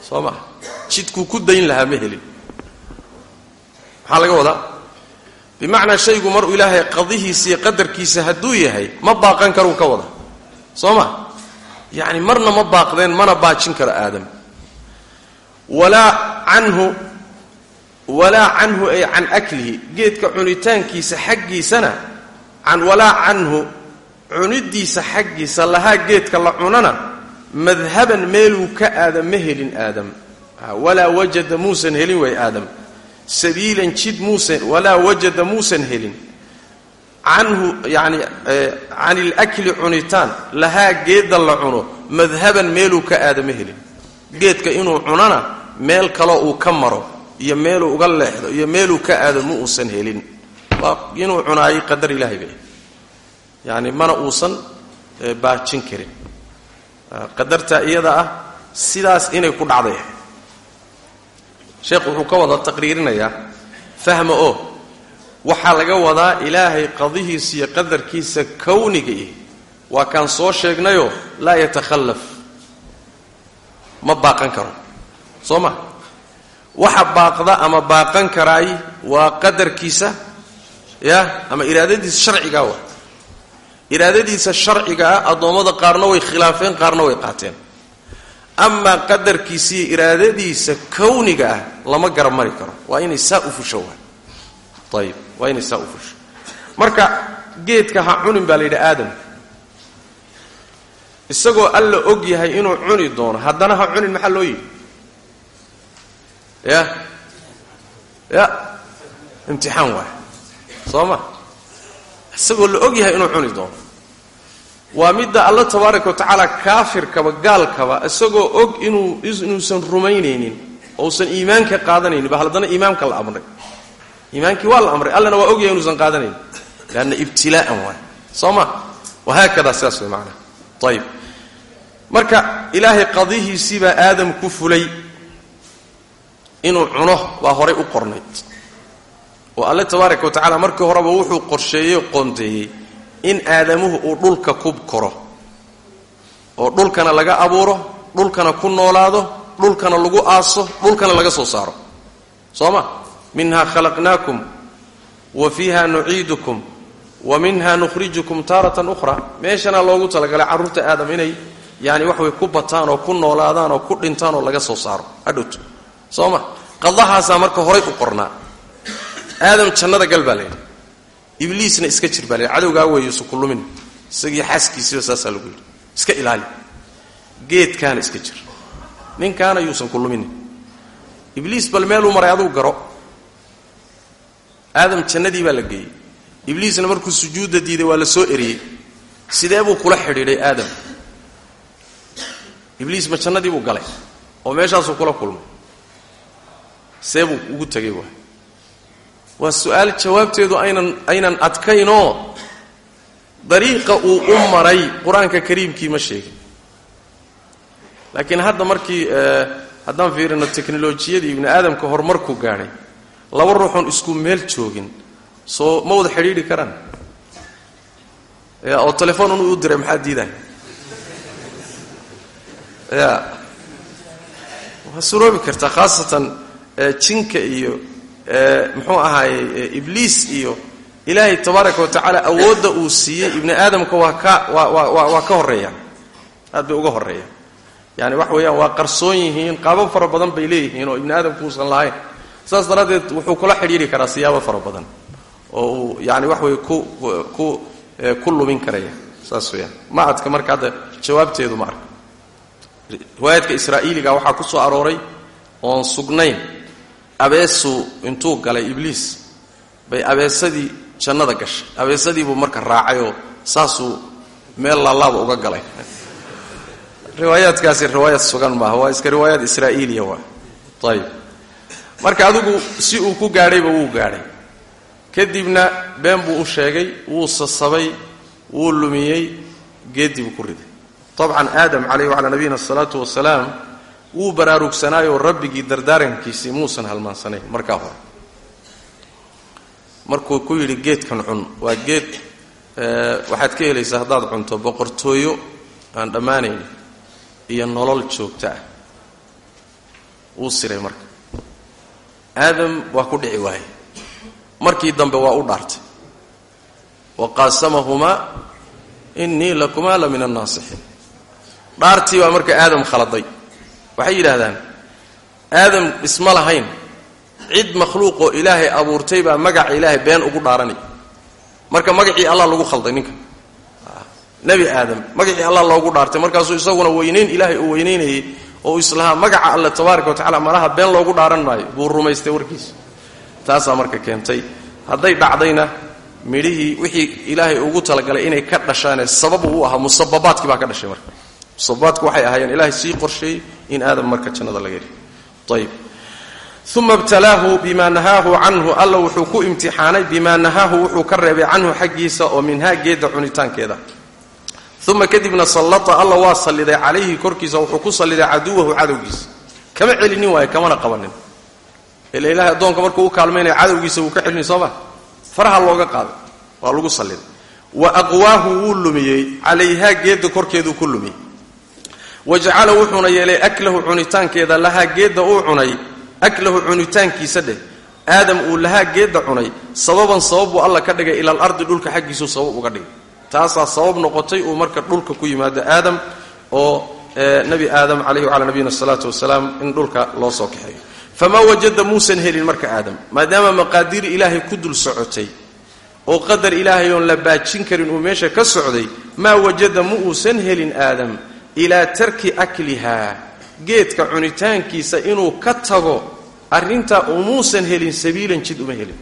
Soo maa jidkuu ku dayn lahaa ma helin. Maxaa laga wadaa bimacnaa shaygu maruu ilaahay qadihiisa iyo qadarkiisa hadduu yahay ma baaqan karuu ka wada. Soo ma yacni marna ma baaqdeen mana baajin karo aadam. Walaa canhu walaa canhu ay can aklihi geedka cunitaankiisa xaggiisana walaa canhu cunidiisa xaggiisa lahaa geedka la cunana madhaban meeluu ka aadam ma helin aadam. Walaa wajada muusan helin way aadam sabiilan jid muusan walaa wajada muusan helin. Canhu yani can ilakli cunitaan lahaa geedda la cuno madhaban meeluu ka aada ma helin. Geedka inuu cunana meel kaloo uu ka maro iyo meeluu uga leexdo iyo meeluu ka aado ma uusan helin. Waa inuu cunaayay qadar ilaahay bay yani mana uusan baajin karin. Qadartaa iyada ah sidaas inay ku dhacday sheekh wuxuu ka wada taqriirinayaa fahma oo waxaa laga wadaa ilaahay qadihiisa iyo qadarkiisa kawniga ih waa kaan soo sheegnayoo laa yatakhallaf. Ma baaqan karo. Soo ma? Waxa baaqda ama baaqan karaay waa qadarkiisa ya ama iraadadiisa sharcigaa wa iraadadiisa sharciga ah addoommada qaarna way khilaafeen qaarna way qaateen amaa qadarkiisiiyo iraadadiisa kawniga ah lama garamari karo. Waa inay saa u fusho ayib waa inay saa u fusho. Marka geedka ha cunin baa la yidhi aadam. Isagoo alla og yahay inuu cuni doono haddana ha cunin maxaa loo yidhi? Ya ya imtixaan waay. Soo ma? Isagoo la og yahay inuu cuni doono waa midda alla tabaaraka wa tacaala kaafirkaba gaalkaba isagoo og inuu inuusan rumaynaynin ousan iimaanka qaadanaynin ba haddana iimaamka la amray. Iimaankii waa la amray allana waa ogyahay inuusan qaadanaynin leanna ibtilaa'an waay soo ma wahaakada sidaas way macanaha ayib marka ilaahay qadihiisii baa aadam ku fulay inuu cuno waa horay u qornayd. Oo alle tabaaraka wa tacaala markii horeba wuxuu qorsheeyey qoonteeyey in aadamuhu uu dhulka ku koro. Oo dhulkana laga abuuro dhulkana ku noolaado dhulkana lagu aaso dhulkana laga soo saaro. Soo ma minha khalaqnaakum wa fiiha nuciidukum wa minha nukhrijukum taaratan ukhra. Meeshana loogu talagalay carruurta aadam inay yani wax way ku bataan oo ku noolaadaan oo ku dhintaan oo laga soo saaro. Hadhowto soo ma qadahaasaa marka horay u qornaa. Aadam jannada gal baa layidhi ibliisna iska jir baa cadowgaa weeyuusu ku lumin. Isagii xaaskiisiiba saasaa lagu yidhi. Iska ilaali. Geedkaana iska jir. Ninkaana yuusan ku luminin. Ibliis bal meeluu maray aduu garo. Aadam jannadii baa la geeyey. Ibliisna markuu sujuudda diiday waa la soo eriyey. Sidee buu kula xidhiidhay aadam? Ibliis ma jannadii buu galay oo meeshaasuu kula kulmay. See buu ugu tegay waay waa su'aal jawaabteedu aynan aynan adkaynoo dariiqa uu u maray qur'aanka kariimkii ma sheegin. Laakiin hadda markii haddaan fiirino teknolojiyadii ibni aadamka horumarku gaadhay laba ruuxoon isku meel joogin soo ma wada xidhiidhi karaan? Ya oo telefoon unu u diray maxaa diidahay ya waa suroobi kartaa khaasatan jinka iyo muxuu ahaaye ibliis iyo ilaahay tabaaraka wa tacaala awoodda uu siiyey ibni aadamka waa ka waa ka horreeyaan aad bay uga horreeyaan yani wax weeyaan waa qarsoon yihiin qaabab fara badan bay leeyihiin oo ibni aadamku uusan lahayn. Saas daraaddeed wuxuu kula xidhiiri karaa siyaabo fara badan oo uu yani wax wey ku ku ku lumin karaya. Saas weyaan macadka marka hadda jawaabteedu ma arka riwaayaadka israa'iiliga waxaa ku soo arooray oon sugnayn abeesuu intuu galay ibliis bay abeesadii jannada gashay. Abeesadiibuu marka raacayoo saasuu meel laalaaba uga galay. Riwaayaadkaasi riwaayaad sugan maaha. Waa iska riwaayaad israa'iiliya waa. Ayib marka adigu si uu ku gaadhayba wuu gaadhay. Kadibna been buu u sheegay wuu sasabay wuu lumiyey geeddii buu ku riday. Dabcan aadam calayhi wacalaa nabiyina asalaatu wasalaam wuu baraarugsanaayoo rabbigii dardaarankiisii muusan halmaansanayn markaa hore. Markuu ku yidhi geedkan cun waa geed waxaad ka helaysaa haddaad cunto boqortooyo aan dhammaanayn iyo nolol joogto ah. Wuu siray marka. Aadam waa ku dhici waaye markii dambe waa u dhaartay. Wa qaasamahumaa innii lakumaa la min annaasixiin dhaartii baa marka aadam khaladay waxay yidhaahdaan aadam isma lahayn cid makhluuqoo ilaahay abuurtay baa magaca ilaahay been ugu dhaaranay marka magacii allah lagu khalday ninka. Nebi aadam magacii allah loogu dhaartay. Markaasuu isaguna weynayn ilaahay uu weynaynayay oo islahaa magaca alle tabaaraka wa tacala malaha been loogu dhaaran maayo. Buu rumaystay warkiisa taasaa marka keentay. Hadday dhacdayna midhihii wixii ilaahay ugu talagalay inay ka dhashaane sababu u ahaa musababaadkii baa ka dhashay marka. Musababaadku waxay ahaayeen ilaahay sii qorsheeyey in aadam marka jannada laga heli ayib uma ibtalaahu bima nahaahu canhu alla wuxuu ku imtixaanay bimaa nahaahu wuxuu ka reebay canhu xaggiisa oo minhaa geedda cunitaankeeda. Uma kadibna sallata alla waa salliday calayhi korkiisa wuxuu ku salliday caduwahu cadowgiisa. Kama celinin waayo kamana qabanin. Ila ilahay addoonka markuu u kaalmaynaya cadowgiisa wuu ka celini soo ma? Faraha looga qaaday waa lagu salliday wa aqwaahu wuu lumiyey calayhaa geedda korkeeduu ku lumiyey wajacala wuxuuna yeelay aklahu cunitaankeeda lahaa geedda uu cunay aklahu cunitaankiisa dheh. Aadam uu lahaa geedda cunay sababan sabab buu alla ka dhigay ila alardi dhulka xaggiisuu sabab uga dhigay. Taasaa sabab noqotay uu marka dhulka ku yimaado aadam oo nebi aadam calayhi wacala nabiyina asalaatu wasalaam in dhulka loo soo kaxeeyo. Famaa wajada muusan helin marka aadam maadaama maqaadiir ilaahay ku dul socotay oo qadar ilaahay oon la baajin karin uu meesha ka socday maa wajada ma uusan helin aadam ilaa tarki aklihaa geedka cunitaankiisa inuu ka tago arrintaa umuusan helin sabiilan jid uma helin.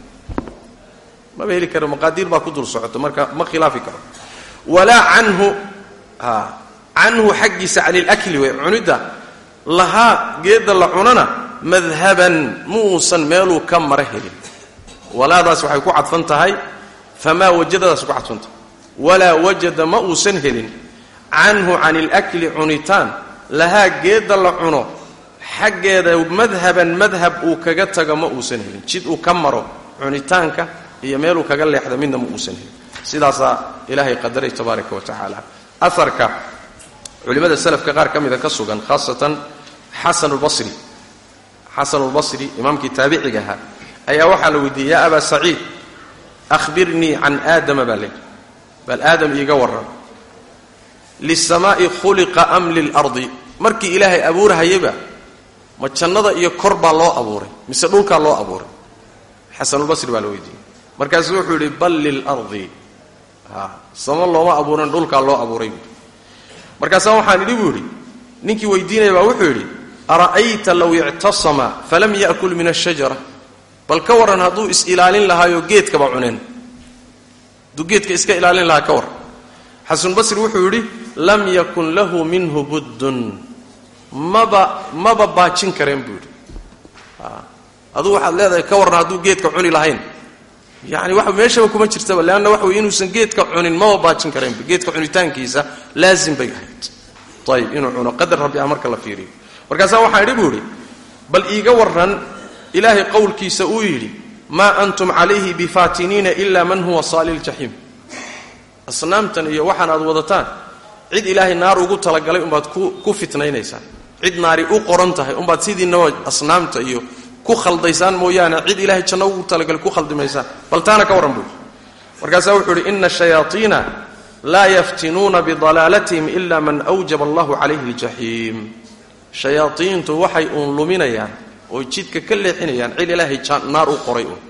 Maba heli karo maqaadiir baa ku dul socoto marka ma khilaafi karo. Walaa canhu canhu xaggiisa cani ilakli wey cunidda lahaa geedda la cunana madhaban ma uusan meeluu ka mara helin. Walaadaas waxay ku cadfan tahay famaa wajadadaas ku cadfan walaa wajada ma uusan helin canhu can ilakli cunitaan lahaa geedda la cuno xaggeeda madhaban madhab uu kaga taga ma uusan helin. Jid uu ka maro cunitaanka iyo meeluu kaga leexda midna ma uusan helin. Sidaasaa ilaahay qadaray tabaaraka wa tacaala. Aharka culimmada salafka qaar ka mida ka sugan khaasatan xasanulbasri xasanulbasri imaamkii taabiciga ahaa ayaa waxaa la weydiiyey yaa abaa saciid ahbirnii can aadama baa leehi bal aadam iiga warran lisamaa'i khuliqa am lilardi markii ilaahay abuurhayaba ma jannada iyo kor baa loo abuuray mise dhulkaa loo abuuray? Xasanulbasri baa la weydiiyey. Markaasuu wuxuu yidhi bal lilardi samo looma abuurin dhulkaa loo abuuray buui waxaan idhi buu yidhi ninkii baa wuxuu yidhi ara'ayta low ictasama falam ya'kul min ashajara bal ka warran hadduu is-ilaalin lahaayoo geedkaba cuneen hadduu geedka iska ilaalin lahaa ka warran xasanulbasri wuxuu yidhi lam yakun lahu minhu buddun. Maba maba baajin kareen buu yidhi. Aduu waxaad leedahay ka warran hadduu geedka cuni lahayn. Yani wa meeshaba kuma jirtaba leanna waxa wey inuusan geedka cunin maba baajin karaynba geedka cunitaankiisa laazim bay ahayd. Ayib inuu cuno. Qadar rabbi ah marka la fiiriyo. Markaasaa waxaan idhi buu idhi bal iiga warran ilaahay qowlkiisa uu yidhi maa antum calayhi bifaatiniina ila man huwa saali ljaxiim asnaamtan iyo waxaan aad wadataan cid ilaahay naar ugu talagalay umbaad ku fitnaynaysaan cid naari u qoran tahay umbaad sidiinaba asnaamta iyo ku khaldaysaan mooyaane cid ilaahay janno ugu talagalay ku khaldimaysaan bal taana ka warran buui markaasaa wuxuu idhi ina shayaaiina laa yaftinuuna bidalaalatihim ila man awjaba allahu calayhi aljaxiim shayaaiintu waxay uun luminayaan oo jidka ka leexinayaan cid ilaahay naar u qoray un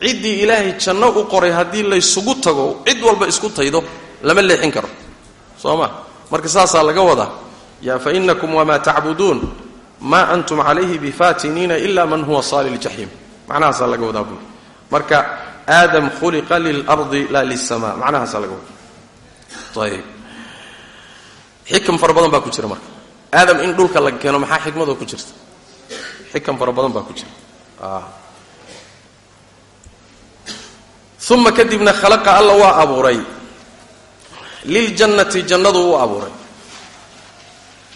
ciddii ilaahay janno u qoray haddii laysugu tago cid walba isku taydo lama leexin karo. Soo ma marka saasaa laga wadaa ya fainakum wamaa tacbuduun? Maa antum calayhi bifaatiniina ila man huwa saali ljaxiim macnahaasaa laga wadaa buui marka aadam khuliqa lilardi laa lisama macnahaasaa laga wadaa. Ayib xikam fara badan baa ku jira marka. Aadam in dhulka la keeno maxaa xikmadoo ku jirta? Xikam fara badan baa ku jira. Uma kadibna khalaqa alla waa abuuray liljannati jannadu u abuuray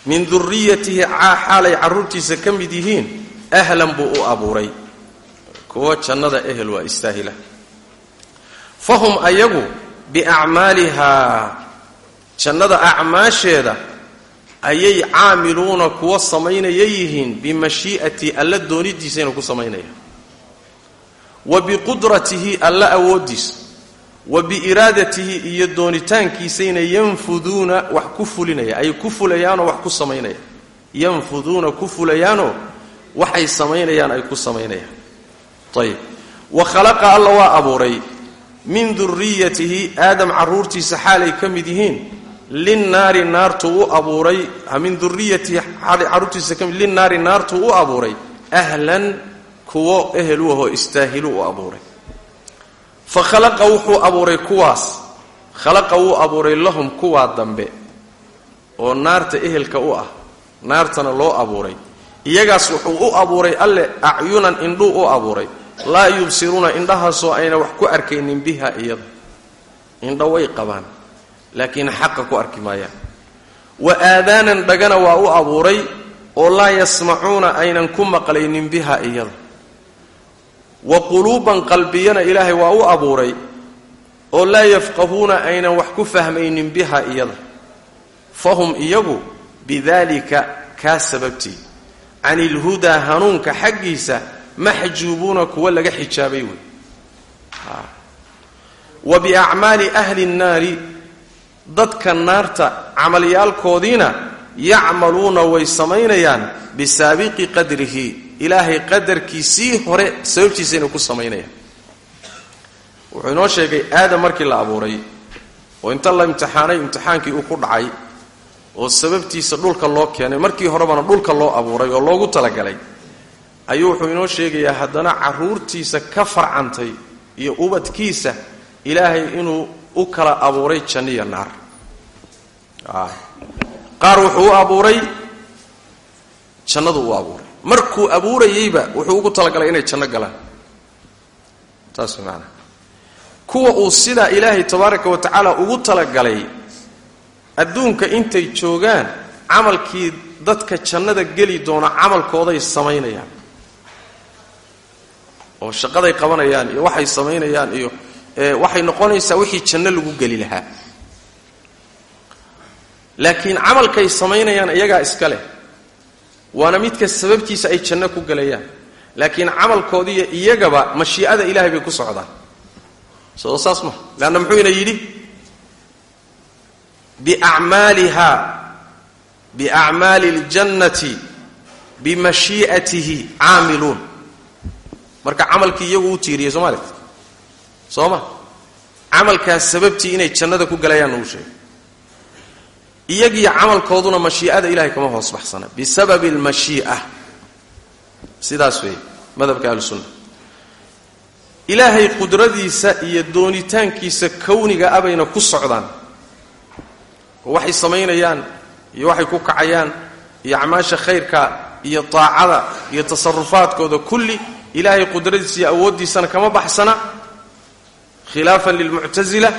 min duriyatihi xaalay carruurtiisa ka mid yihiin ahlan buu u abuuray kuwa jannada ehel waa istaahila fahum ayagu biacmaalihaa jannada acmaasheeda ayay caamiluuna kuwa samaynaya yihiin bimashii'ati alla doonidiisayna ku samaynaya wa biqudratihi alla awooddiisa wa biiraadatihi iyo doonitaankiisayna yanfuduuna wax ku fulinaya. Ay ku fulayaanoo wax ku samaynayaan yanfuduuna ku fulayaanoo waxay samaynayaan ay ku samaynayaan. Ayib wa khalaqa alla waa abuuray. Min duriyatihi aadam carruurtiisa xaalay ka mid yihiin. Linnaari naartuu u abuuray. Min duriyatihi xaalay carruurtiisa ka linnaari naartuu u abuuray. Ahlan kuwo ehel u istaahilu u abuuray fa khalaqa wuxuu abuuray kuwaas. Khalaqa wuu abuuray lahum kuwaa dambe. Oo naarta ehelka u ah naartana loo abuuray. Iyagaas wuxuu u abuuray alle acyunan indhuu u abuuray. Laa yubsiruuna indhahaasoo ayna wax ku arkaynin biha iyada. Indho way qabaan laakiin xaqa ku arki maayaan. Wa aadaanan dhagana waa u abuuray oo laa yasmacuuna aynan ku maqlaynin biha iyada wa quluuban qalbiyana ilaahay waa u abuuray oo laa yafqahuuna aynan wax ku fahmaynin biha iyada. Fahum iyagu bidaalika kaa sababtii can ilhudaa hanuunka xaggiisa maxjuubuuna kuwa laga xijaabay wey. Wa biacmaali ahli nnaari dadka naarta camalyaalkoodiina yacmaluuna way samaynayaan bisaabiqi qadrihi ilaahay qadarkiisii hore sababtiisayna ku samaynayaan wuxuu inoo sheegay aadam markii la abuuray oo inta la imtixaanay imtixaankii uu ku dhacay oo sababtiisa dhulka loo keenay. Markii horebana dhulka loo abuuray oo loogu talagalay ayuu wuxuu inoo sheegayaa haddana carruurtiisa ka farcantay iyo ubadkiisa ilaahay inuu u kala abuuray janniya naar. Qaar wuxuu u abuuray jannadu u abuuray markuu abuurayeyba wuxuu ugu talagalay inay janno galaan. Taas maanaa kuwa uu sidaa ilaahay tabaaraka wa tacaala ugu talagalay adduunka intay joogaan camalkii dadka jannada geli doona camalkooday samaynayaan. Oo shaqaday qabanayaan iyo waxay samaynayaan iyo waxay noqonaysaa wixii janno lagu geli lahaa. Laakiin camalkay samaynayaan iyagaa iska leh waana midka sababtiisa ay janno ku gelayaan laakiin camalkoodiiyo iyagaba mashii'ada ilahay bay ku socdaan. Soo saas ma. Leanna muxuuna yidhi? Biacmaaliha biacmaali اljannati bimashii'atihi caamiluun. Marka camalkii iyagu u tiiriyey soo maalit soo ma? Camalkaas sababtii inay jannada ku galayaanna uu sheegay iyagiyo camalkooduna mashii'ada ilahay kama hoos baxsana. Bisababi almashii'a sidaas weeye madhabka ahlusunna ilaahay qudradiisa iyo doonitaankiisa kawniga abayna ku socdaan. Oo waxay samaynayaan iyo waxay ku kacayaan iyo acmaasha khayrka iyo taacada iyo tasarufaadkooda kulli ilaahay qudradiisa iyo awooddiisana kama baxsana. Khilaafan lilmuctasila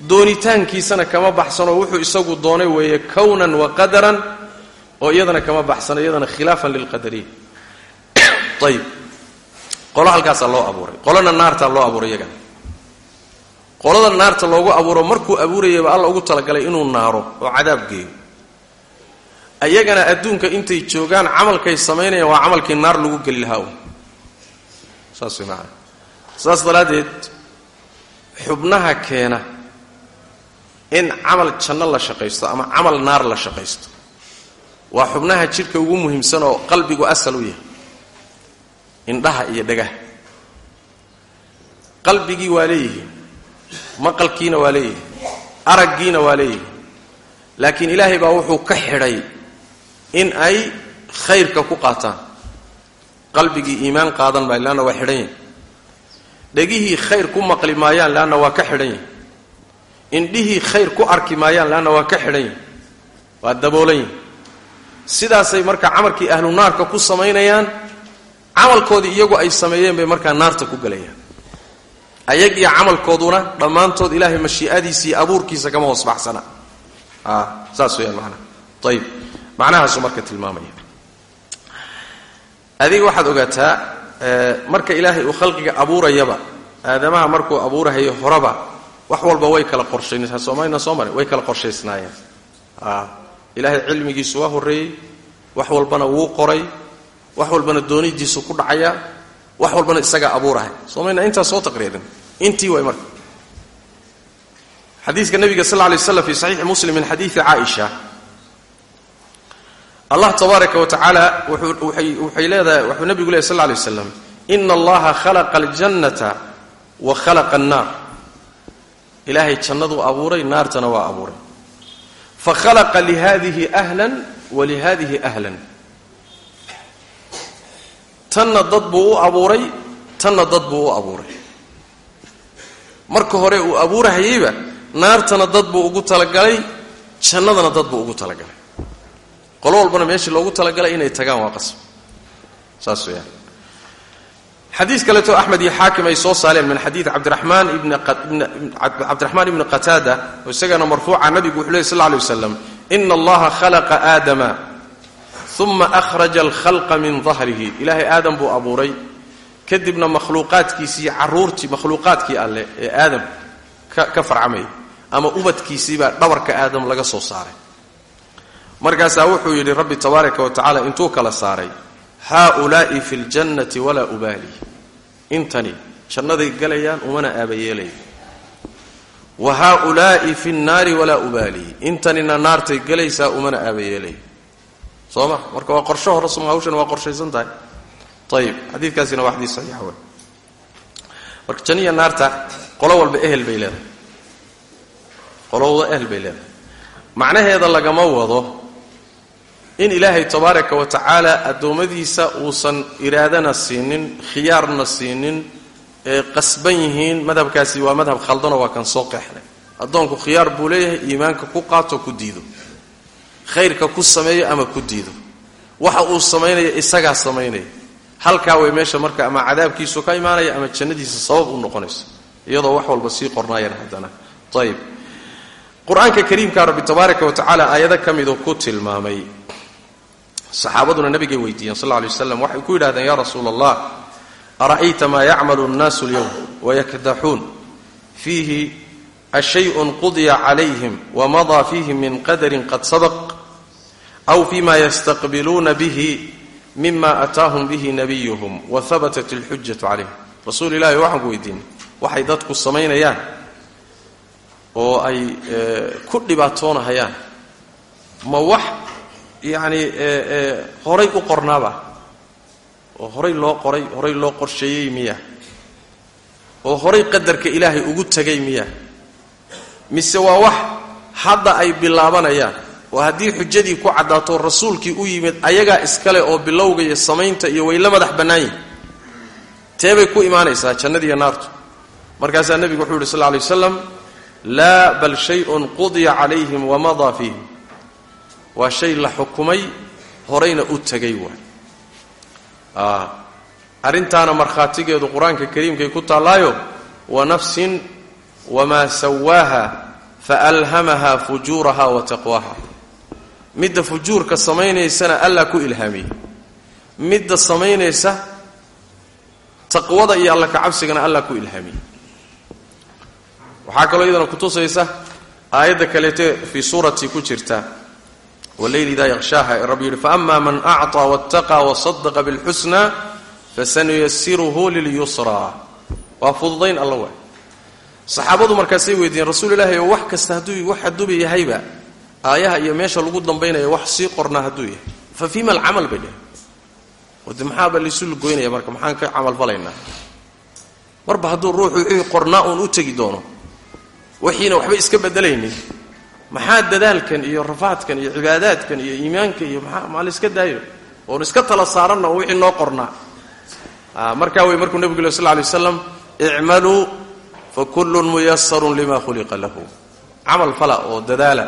doonitaankiisana kama baxsano wuxuu isagu doonay weeye kownan wa qadaran oo iyadana kama baxsano iyadana khilaafan lilqadariya ayib qolo halkaasaa loo abuuray. Qolona naartaa loo abuuray iyagana qolada naarta loogu abuuro markuu abuurayaba alla ugu talagalay inuu naaro oo cadaab geeyo. Ayagana adduunka intay joogaan camalkay samaynayaan waa camalkii naar lagu geli lahaa un saas way macanaa saas daraaddeed xubnaha keena in camal janno la shaqaysto ama camal naar la shaqaysto. Waa xubnaha jidhka ugu muhiimsan oo qalbigu asal u yahay. Indhaha iyo dhagaha. Qalbigii waa leeyihiin. Maqalkiina waa leeyihiin. Araggiina waa leeyihiin. Laakiin ilaahay baa wuxuu ka xidhay in ay khayrka ku qaataan. Qalbigii iimaan qaadan maayo leanna waa xidhan yahi dhegihii khayr ku maqli maayaan leanna waa ka xidhan yahi indhihii khayr ku arki maayaan leanna waa ka xidhan yahi waa daboolan yahi sidaasay marka camalkii ahlu naarka ku samaynayaan camalkoodii iyagu ay sameeyeen bay markaa naarta ku gelayaan ayag iyo camalkooduna dhammaantood ilaahay mashii'adiisa iyo abuurkiisa kama hoos baxsana. Saas weyaan manaa ayib macnahaasuu marka tilmaamaya. Adiga waxaad ogaataa marka ilaahay uu khalqiga abuurayaba aadamaha markuu abuurahayo horeba wax walba way kala qorshaynaysaa soomaalina soo mare way kala qorshaysnaayeen. Ilaahay cilmigiisu waa horreeyey wax walbana wuu qoray wax walbana doonidiisu ku dhacaya wax walbana isagaa abuurahay. Soomayna intaas soo taqriirin intii way marka. Xadiiska nabiga sal lay slam fi saxiixi muslim min xadiidi caaisha. Allah tabaaraka wa tacaala waxay leedahay wuxuu nabigu lehy sal lay waslam ina allaha khalaqa aljannata wa khalaqa annaar ilaahay jannaduu abuuray naartana waa abuuray. Fa khalaqa lihadihi ahlan wa lihadihi ahlan. Tanna dad buu u abuuray tanna dad buu u abuuray. Marka hore uu abuurahayeyba naartana dad buu ugu talagalay jannadana dad buu ugu talagalay. Qolo walbana meeshii loogu talagalay inay tagaan waa qasab. Saas weyaan xadiis kaleeto axmed iyo xaakim ay soo saareen min xadiid cabdiraxmaan ibni qataada oo isagana marfuuca nabigu wuxuu ley sl alay waslam ina allaha khalaqa aadama uma ahraja alkhalqa min dahrihi ilaahay aadam buu abuuray. Kadibna makhluuqaadkiisii caruurtii makhluuqaadkii alleh ee aadam ka farcamaya ama ubadkiisiibaa dhabarka aadam laga soo saaray. Markaasaa wuxuu yidhi rabbi tabaaraka wa tacala intuu kala saaray haaulaai fi ljannati walaa ubaali. Intani jannaday galayaan umana aabayeelaya wa haaulaai fi nnaari walaa ubaali. Intanina naartay galaysaa umana aabayeelaya soo ma? Marka waa qorsho hore soma hawshan waa qorshaysan tahay. Ayib xadiidkaasina waa xadiis saxiixa wey marka janiya naarta qolo walba ehel bay leedahay. Qolo walba ehel bay leedahay. Macnaheeda lagama wado in ilaahay tabaaraka wa tacaala addoommadiisa uusan iraadana siinin khiyaarna siinin ee qasban yihiin madhabkaasi waa madhab khaldanoo waa kan soo qeexnay addoonku khiyaar buu leeyahay iimaanka ku qaato ku diido. Khayrka ku sameeyo ama ku diido. Waxa uu samaynaya isagaa samaynaya halkaa way meesha marka ama cadaabkiisu ka imaanaya ama jannadiisa sabab u noqonayso iyadoo wax walba sii qornaayana haddana. Ayib qur'aanka kariimka rabbi tabaaraka wa tacaala aayado ka miduu ku tilmaamay saxaabaduna nabigay weydiiyeen sal lay waslam waxay ku yidhahdeen ya rasuula allah ara'ayta maa yacmalu nnaasu lyowm wayakdaxuun fiihi ashayun qudiya calayhim wamadaa fiihi min qadarin qad sabaq aw fima yastaqbiluuna bihi mima ataahum bihi nabiyuhum wahabatat alxujatu calayhim. Rasuul ilahi waxaan ku weydiinay waxay dadku samaynayaan oo ay ku dhibaatoonahayaan. Ma wax yacni horay u qornaaba. Oo horay loo qoray horay loo qorsheeyey miya. Oo horay qadarka ilaahay ugu tegay miya. Mise waa wax hadda ay bilaabanayaan. Oo haddii xujadii ku caddaato rasuulkii u yimid ayagaa iskale oo bilowga iyo samaynta iyo way la madax bannaan yihiin teebay ku imaanaysaa jannadiiyo naartu. Markaasaa nebigu wuxuu yidhi sal lla alay waslam laa bal shayun qudiya calayhim wamadaa fiihim waa shay la xukumay horayna u tegay waay arrintaana markhaatigeedu qur'aanka kariimkay ku taallaayo wa nafsin wamaa sawaaha faalhamaha fujuuraha wa taqwaha midda fujuurka samaynaysana allah ku ilhaamiyey midda samaynaysa taqwada iyo alla kacabsigana allah ku ilhaamiyey waxaa kaloo iyadana kutusaysa aayadda kaleete fii suuratii ku jirta waleyli idaa yaqshaaha ee rabbi yidhi faama man acطaa waاtaqa wasadaqa biاlxusna fasanuyasiruhu lilyusraa waa fududayn alla waay saxaabadu markaasay weydiiyeen rasuul ilahi oo wax kasta hadduu wax hadduuba yahayba aayaha iyo meesha lagu dambaynaya wax sii qornaa hadduu yahay fa fiima alcamal bay dheheen wade maxaaba laysu lugoynaya marka maxaan ka camalfalaynaa marba hadduu ruuxu wixii qornaa uun u tegi doono wixiina waxba iska bedelaynin maxaa dadaalkan iyo rafaadkan iyo cibaadaadkan iyo iimaanka iyo maxaa maa la daayo? Oon iska tala saaranna oo wixii noo qornaa. Markaa wey markuu nebigu sl ly waslam icmaluu fakullun muyasarun lima khuliqa lahu. Camal fala oo dadaala.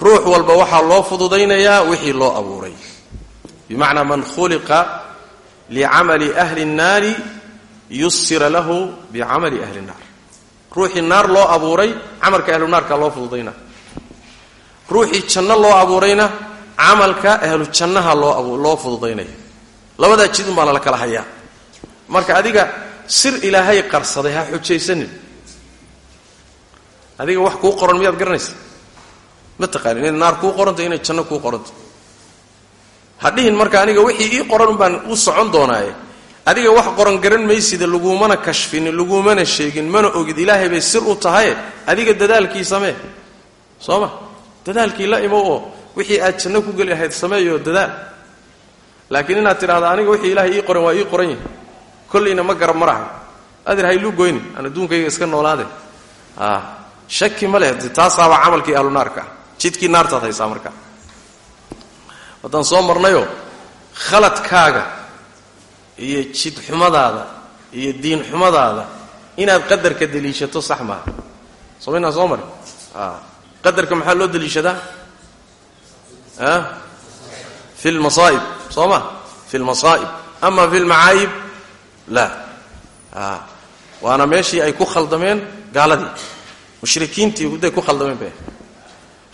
Ruux walba waxaa loo fududaynayaa wixii loo abuuray. Bimacnaa man khuliqa licamali ahli nnaari yusira lahu bicamali ahli naar ruuxii naar loo abuuray camalka ahlu naarka loo fududayna ruuxii janno loo abuurayna camalka ahlu jannaha loo fududaynaya labadaa jid un baa lala kala hayaa. Marka adiga sir ilaahay qarsaday ha xujaysanin. Adiga wax kuu qoran miyaad garanaysa? Ma taqaanin inay naar kuu qoranta inay janno kuu qoranto ha dhihin marka aniga wixii ii qoran baan u socon doonaaye. Adiga wax qoran garan maysida lagumana kashfinin lagumana sheegin mana ogid. Ilaahay bay sir u tahaye adiga dadaalkii samee soo ma dadaalkii la imo oo wixii aad janno ku geli lahayd sameeyo dadaal. Laakiin inaad tidhahda aniga wixii ilahay ii qoran waa ii qoran yahay. Kollayna ma garab marahay adir hayluu goyni aan adduunkayga iska noolaade. Shaki ma leh taasaaba camalkii ahlu naarka. Ah jidkii naartaad haysaa markaa haddaan soo marnayoo khaladkaaga iyo jid xumadaada iyo diin xumadaada inaad qadarka deliishato sax maaha. Soo maynaan soo marin qadarka maxaa loo deliishadaa fi lmasaa'ib soo ma fi lmasaa'ib ama fi lmacaayib la. Waana meeshii ay ku khaldameen gaaladii. Mushrikiintii hudday ku khaldameen bay.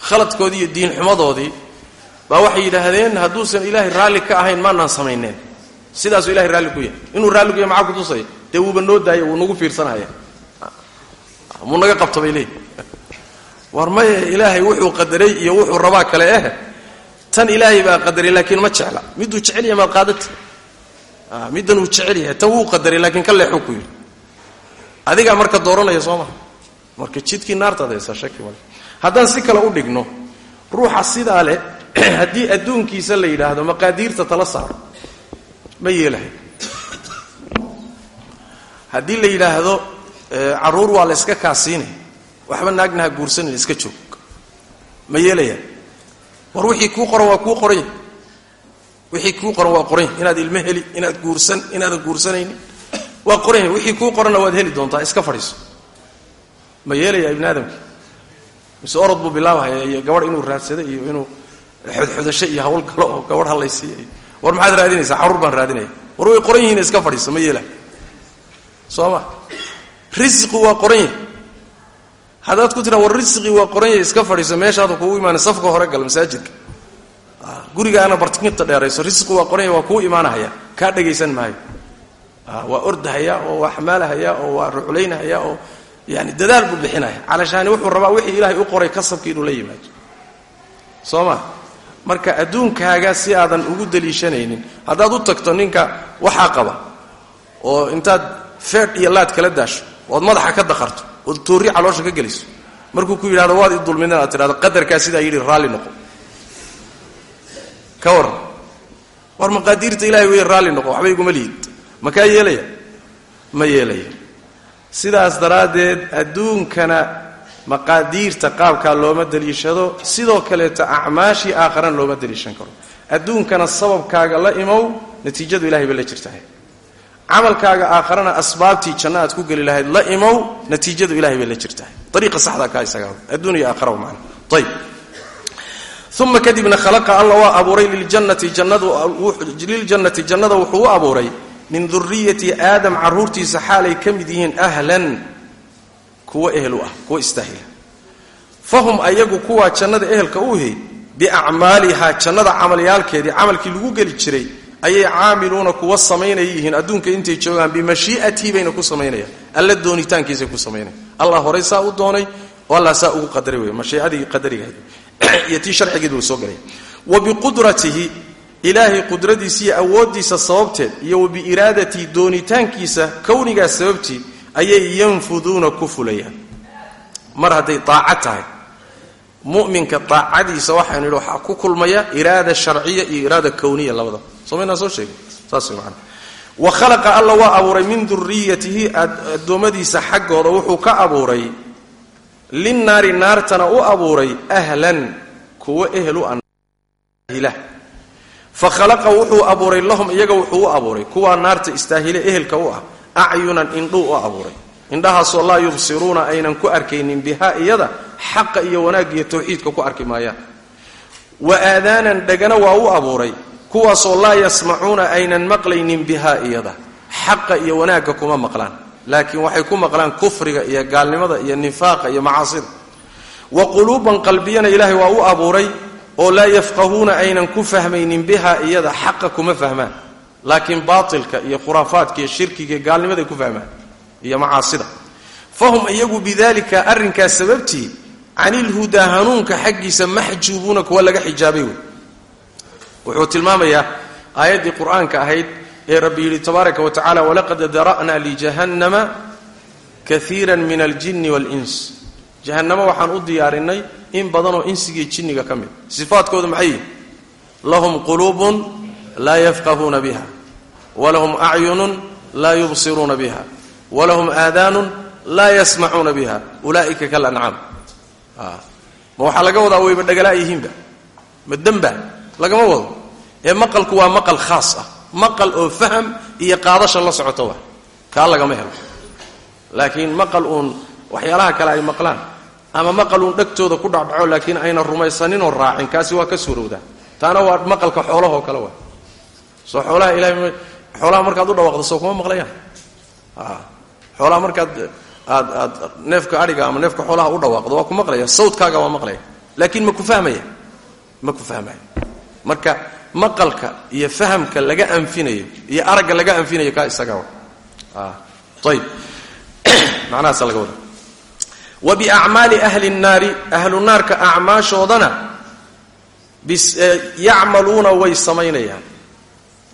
Khaladkoodii iyo diin xumadoodii baa waxay yidhaahdeen hadduusan ilaahay raalli ka ahayn maanaan samayneen. Sidaasuu ilahay raalli ku yahay. Inuu raalli ku yahay maxaa kutusaya dee wuuba noo daaya wuu nagu fiirsanaya muu naga qabta bay leeyihi war maye ilaahay wuxuu qadaray iyo wuxuu rabaa kale eh. Tan ilaahay baa qadaray laakiin ma jecla. Miduu jecel yahay maad qaadati? Middan uu jecel yahay tan wuu qadaray laakiin ka leexuu ku yidhi. Adigaa marka dooranaya soo marka jidkii naartaad haysaa shaki male haddaan si kale u dhigno ruuxa sidaa leh haddii adduunkiisa la yidhaahdo maqaadiirta tala saaro ma yeelahay. Haddii la yidhaahdo carruur waa la yska kaasiinay waxba naagnaha guursanin iska joog. Ma yeelaya war wixii kuu qoran waa kuu qoranya wixii kuu qoran waa qoranya inaad ilmo heli inaad guursan inaadan guursanaynin waa qoranya wixii kuu qoranna waad heli doontaa iska fadhiiso. Ma yeelaya ibni aadamki mise orod buu bilaabahaya iyo gabadh inuu raadsado iyo inuu xodxodasho iyo hawl galo oo gabadh hallaysiiya iyo war maxaad raadinaysaa? Carruur baan raadinaya. War way qoran yihiin iska fadhiiso. Ma yeelay soo ma? Risqi waa qoran yahay haddaad ku tiraa war risqi waa qoran yahay iska fadhiiso meeshaada kugu imaanay safka hore gal masaajidka. Gurigaana bartikinta dheerayso risqi waa qoran yahay waa kuu imaanahaya kaa dhagaysan maayo waa ordahaya oo waa xamaalahaya oo waa ruclaynahaya oo yani dadaal buu bixinaya. Calashaani wuxuu rabaa wixii ilaahay u qoray kasabkii inuu la yimaado. Soo ma? Marka adduunkaaga si aadan ugu daliishanaynin haddaad u tagto ninka waxaa qaba oo intaad feedh iyo laad kala daasho ood madaxa ka daqarto toorri caloosha ka geliso markuu ku yidhahdo waad i dulminen aad tidhahdo qadarkaa sidaa yidhi raalli noqo. Ka waran war maqaadiirta ilahay wey raalli noqo waxba iguma lihid makaa yeelaya? Ma yeelaya. Sidaas daraaddeed adduunkana maqaadiirta qaabkaa looma daliishado sidoo kaleeto acmaashii aakharana looma daliishan karo. Adduunkana sababkaaga la imow natiijadu ilahay bay la jirtahay camalkaaga aakharana asbaabtii janno aad ku geli lahayd la imow natiijadu ilahay bay la jirtahay. Ariiqa saxdaa kaa isaga adduun aakhara man ayb uma kadibna khalaqa alla waa abuuray liljannati jannada wuxuu u abuuray min duriyati aadam carruurtiisa xaalay ka mid yihiin ahlan kuwa ehel u ah kuwa istaahila fahum ayagu kuwaa jannada ehelka u yahay biacmaalihaa jannada camalyaalkeedii camalkii lagu geli jiray ayay caamiluuna kuwa samaynaya yihiin adduunka intay joogaan bimashii'atii bayna ku samaynayaan. Alla doonitaankiisay ku samaynaya allah horay u doonay oo saa ugu qadaray wey mashiiadii qadarigahayd iyo tii sharcigeedu soo galay. Wa biqudratihi ilaahay qudradiisa iyo awooddiisa sababteed iyo wa biiraadatii doonitaankiisa kownigaas sababtii ayay yanfuduuna ku mar hadday tahay mu'minka daacadiisa waxaynu idhi waxaa ku kulmaya iraada sharciya iyo iraada kowniya labada. Soo maynaan soo sheegin? Saas macana wa khalaqa alla waa abuuray min duriyatihi addoommadiisa xaggooda wuxuu ka abuuray. Linnaari naartana u abuuray ahlan kuwa ehel u ahila fa khalaqa wuxuu abuuray lahum iyaga wuxuu u abuuray. Kuwaa naarta istaahile ehelka u ah. Acyunan indhuu u abuuray. Indhahaasoo laa yubsiruuna aynan ku arkaynin bihaa iyada xaqa iyo wanaagga iyo tawxiidka ku arki maayaan wa aadaanan dhegana waa u abuuray. Kuwaasoo laa yasmacuuna aynan maqlaynin bihaa iyada. Xaqa iyo wanaagga kuma maqlaan. Laakiin waxay ku maqlaan kufriga iyo gaalnimada iyo nifaaqa iyo macaasida. Wa quluuban qalbiyana ilaahay waa u abuuray oo laa yafqahuuna aynan ku fahmaynin biha iyada. Xaqa kuma fahmaan. Laakiin baatilka iyo khuraafaadka iyo shirkiga gaalnimaday ku fahmaan iyo macaasida. Fahum iyagu bidalika arrinkaas sababtii canilhudaa hanuunka xaggiisa maxjuubuuna kuwa laga xijaabay wey. Wuxuu tilmaamayaa aayaddii qur'aanka ahayd ee rabbi yidhi tabaaraka wa tacala walaqad dara'na lijahannama kaiira min aljinni waal-ins jahannamo waxaan u diyaarinay in badanoo insigiiyo jinniga ka mid. Sifaadkooda maxay? Yihin lahum quluubun laa yafqahuuna biha walahum acyunun laa yubsiruuna biha walahum aadaanun laa yasmacuuna biha ulaa'ika kalancaam ma waxaa laga wadaa wayba dhagalaa yihiinba. Ma demba lagama wado. Ee maqalku waa maqal khaas ah. Maqal oo faham iyo qaadasha la socota wa kaa lagama helo. Laakiin maqal uun waxyaalaha kale ay maqlaan. Ama maqal uun dhegtooda ku dhacdhaco laakiin ayna rumaysaninoo raacin kaasi waa ka suurowdaa. Taana waa maqalka xoolahoo kale waa. Soo xoolaha ilahay xoolaha markaad u dhawaaqdo soo kuma maqlayaan. Xoolaha markaad aad aad neefka adhiga ama neefka xoolaha u dhawaaqdo waa ku maqlaya. Sawtkaaga waa maqlaya. Laakiin ma ku fahmaya. Ma ku fahmaya. Marka maqalka iyo fahamka laga anfinayo iyo aragga laga anfinayo kaa isaga ayb macnahaasa laga wada wa biacmaali ahli nnaari ahlu naarka acmaashoodana yacmaluuna way samaynayaan.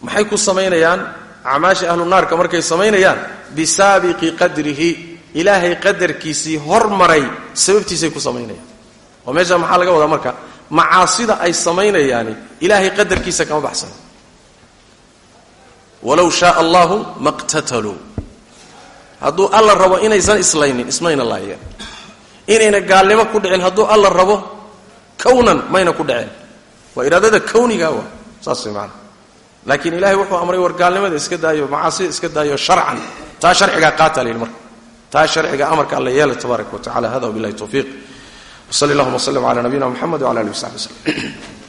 Maxay ku samaynayaan? Acmaasha ahlu naarka markay samaynayaan? Bisaabiqi qadrihi ilaahay qadarkiisii hormaray sababtiisay ku samaynayaan. Oo meesha maxaa laga wadaa marka? Macaasida ay samaynayaani ilaahay qadarkiisa kama baxsana walow shaaa allahu maqtataluu hadduu alla rabo inaysan islaynin ismayna laayeen. Inayna gaalnimo ku dhicin hadduu alla rabo kownan mayna ku dhaceen waa iraadada kowniga wa saas maana laakiin ilahay wuxuu amray war gaalnimada iska daayo macaasida iska daayo sharcan. Taa sharcigaa qaata layidhi marka taa sharciga amarka alla yeela tabaaraka wa tacala hada wabillahi tawfiiq. Wsali allahuma wslm cala nabiyina mxamed wala alihi w saxbi wslm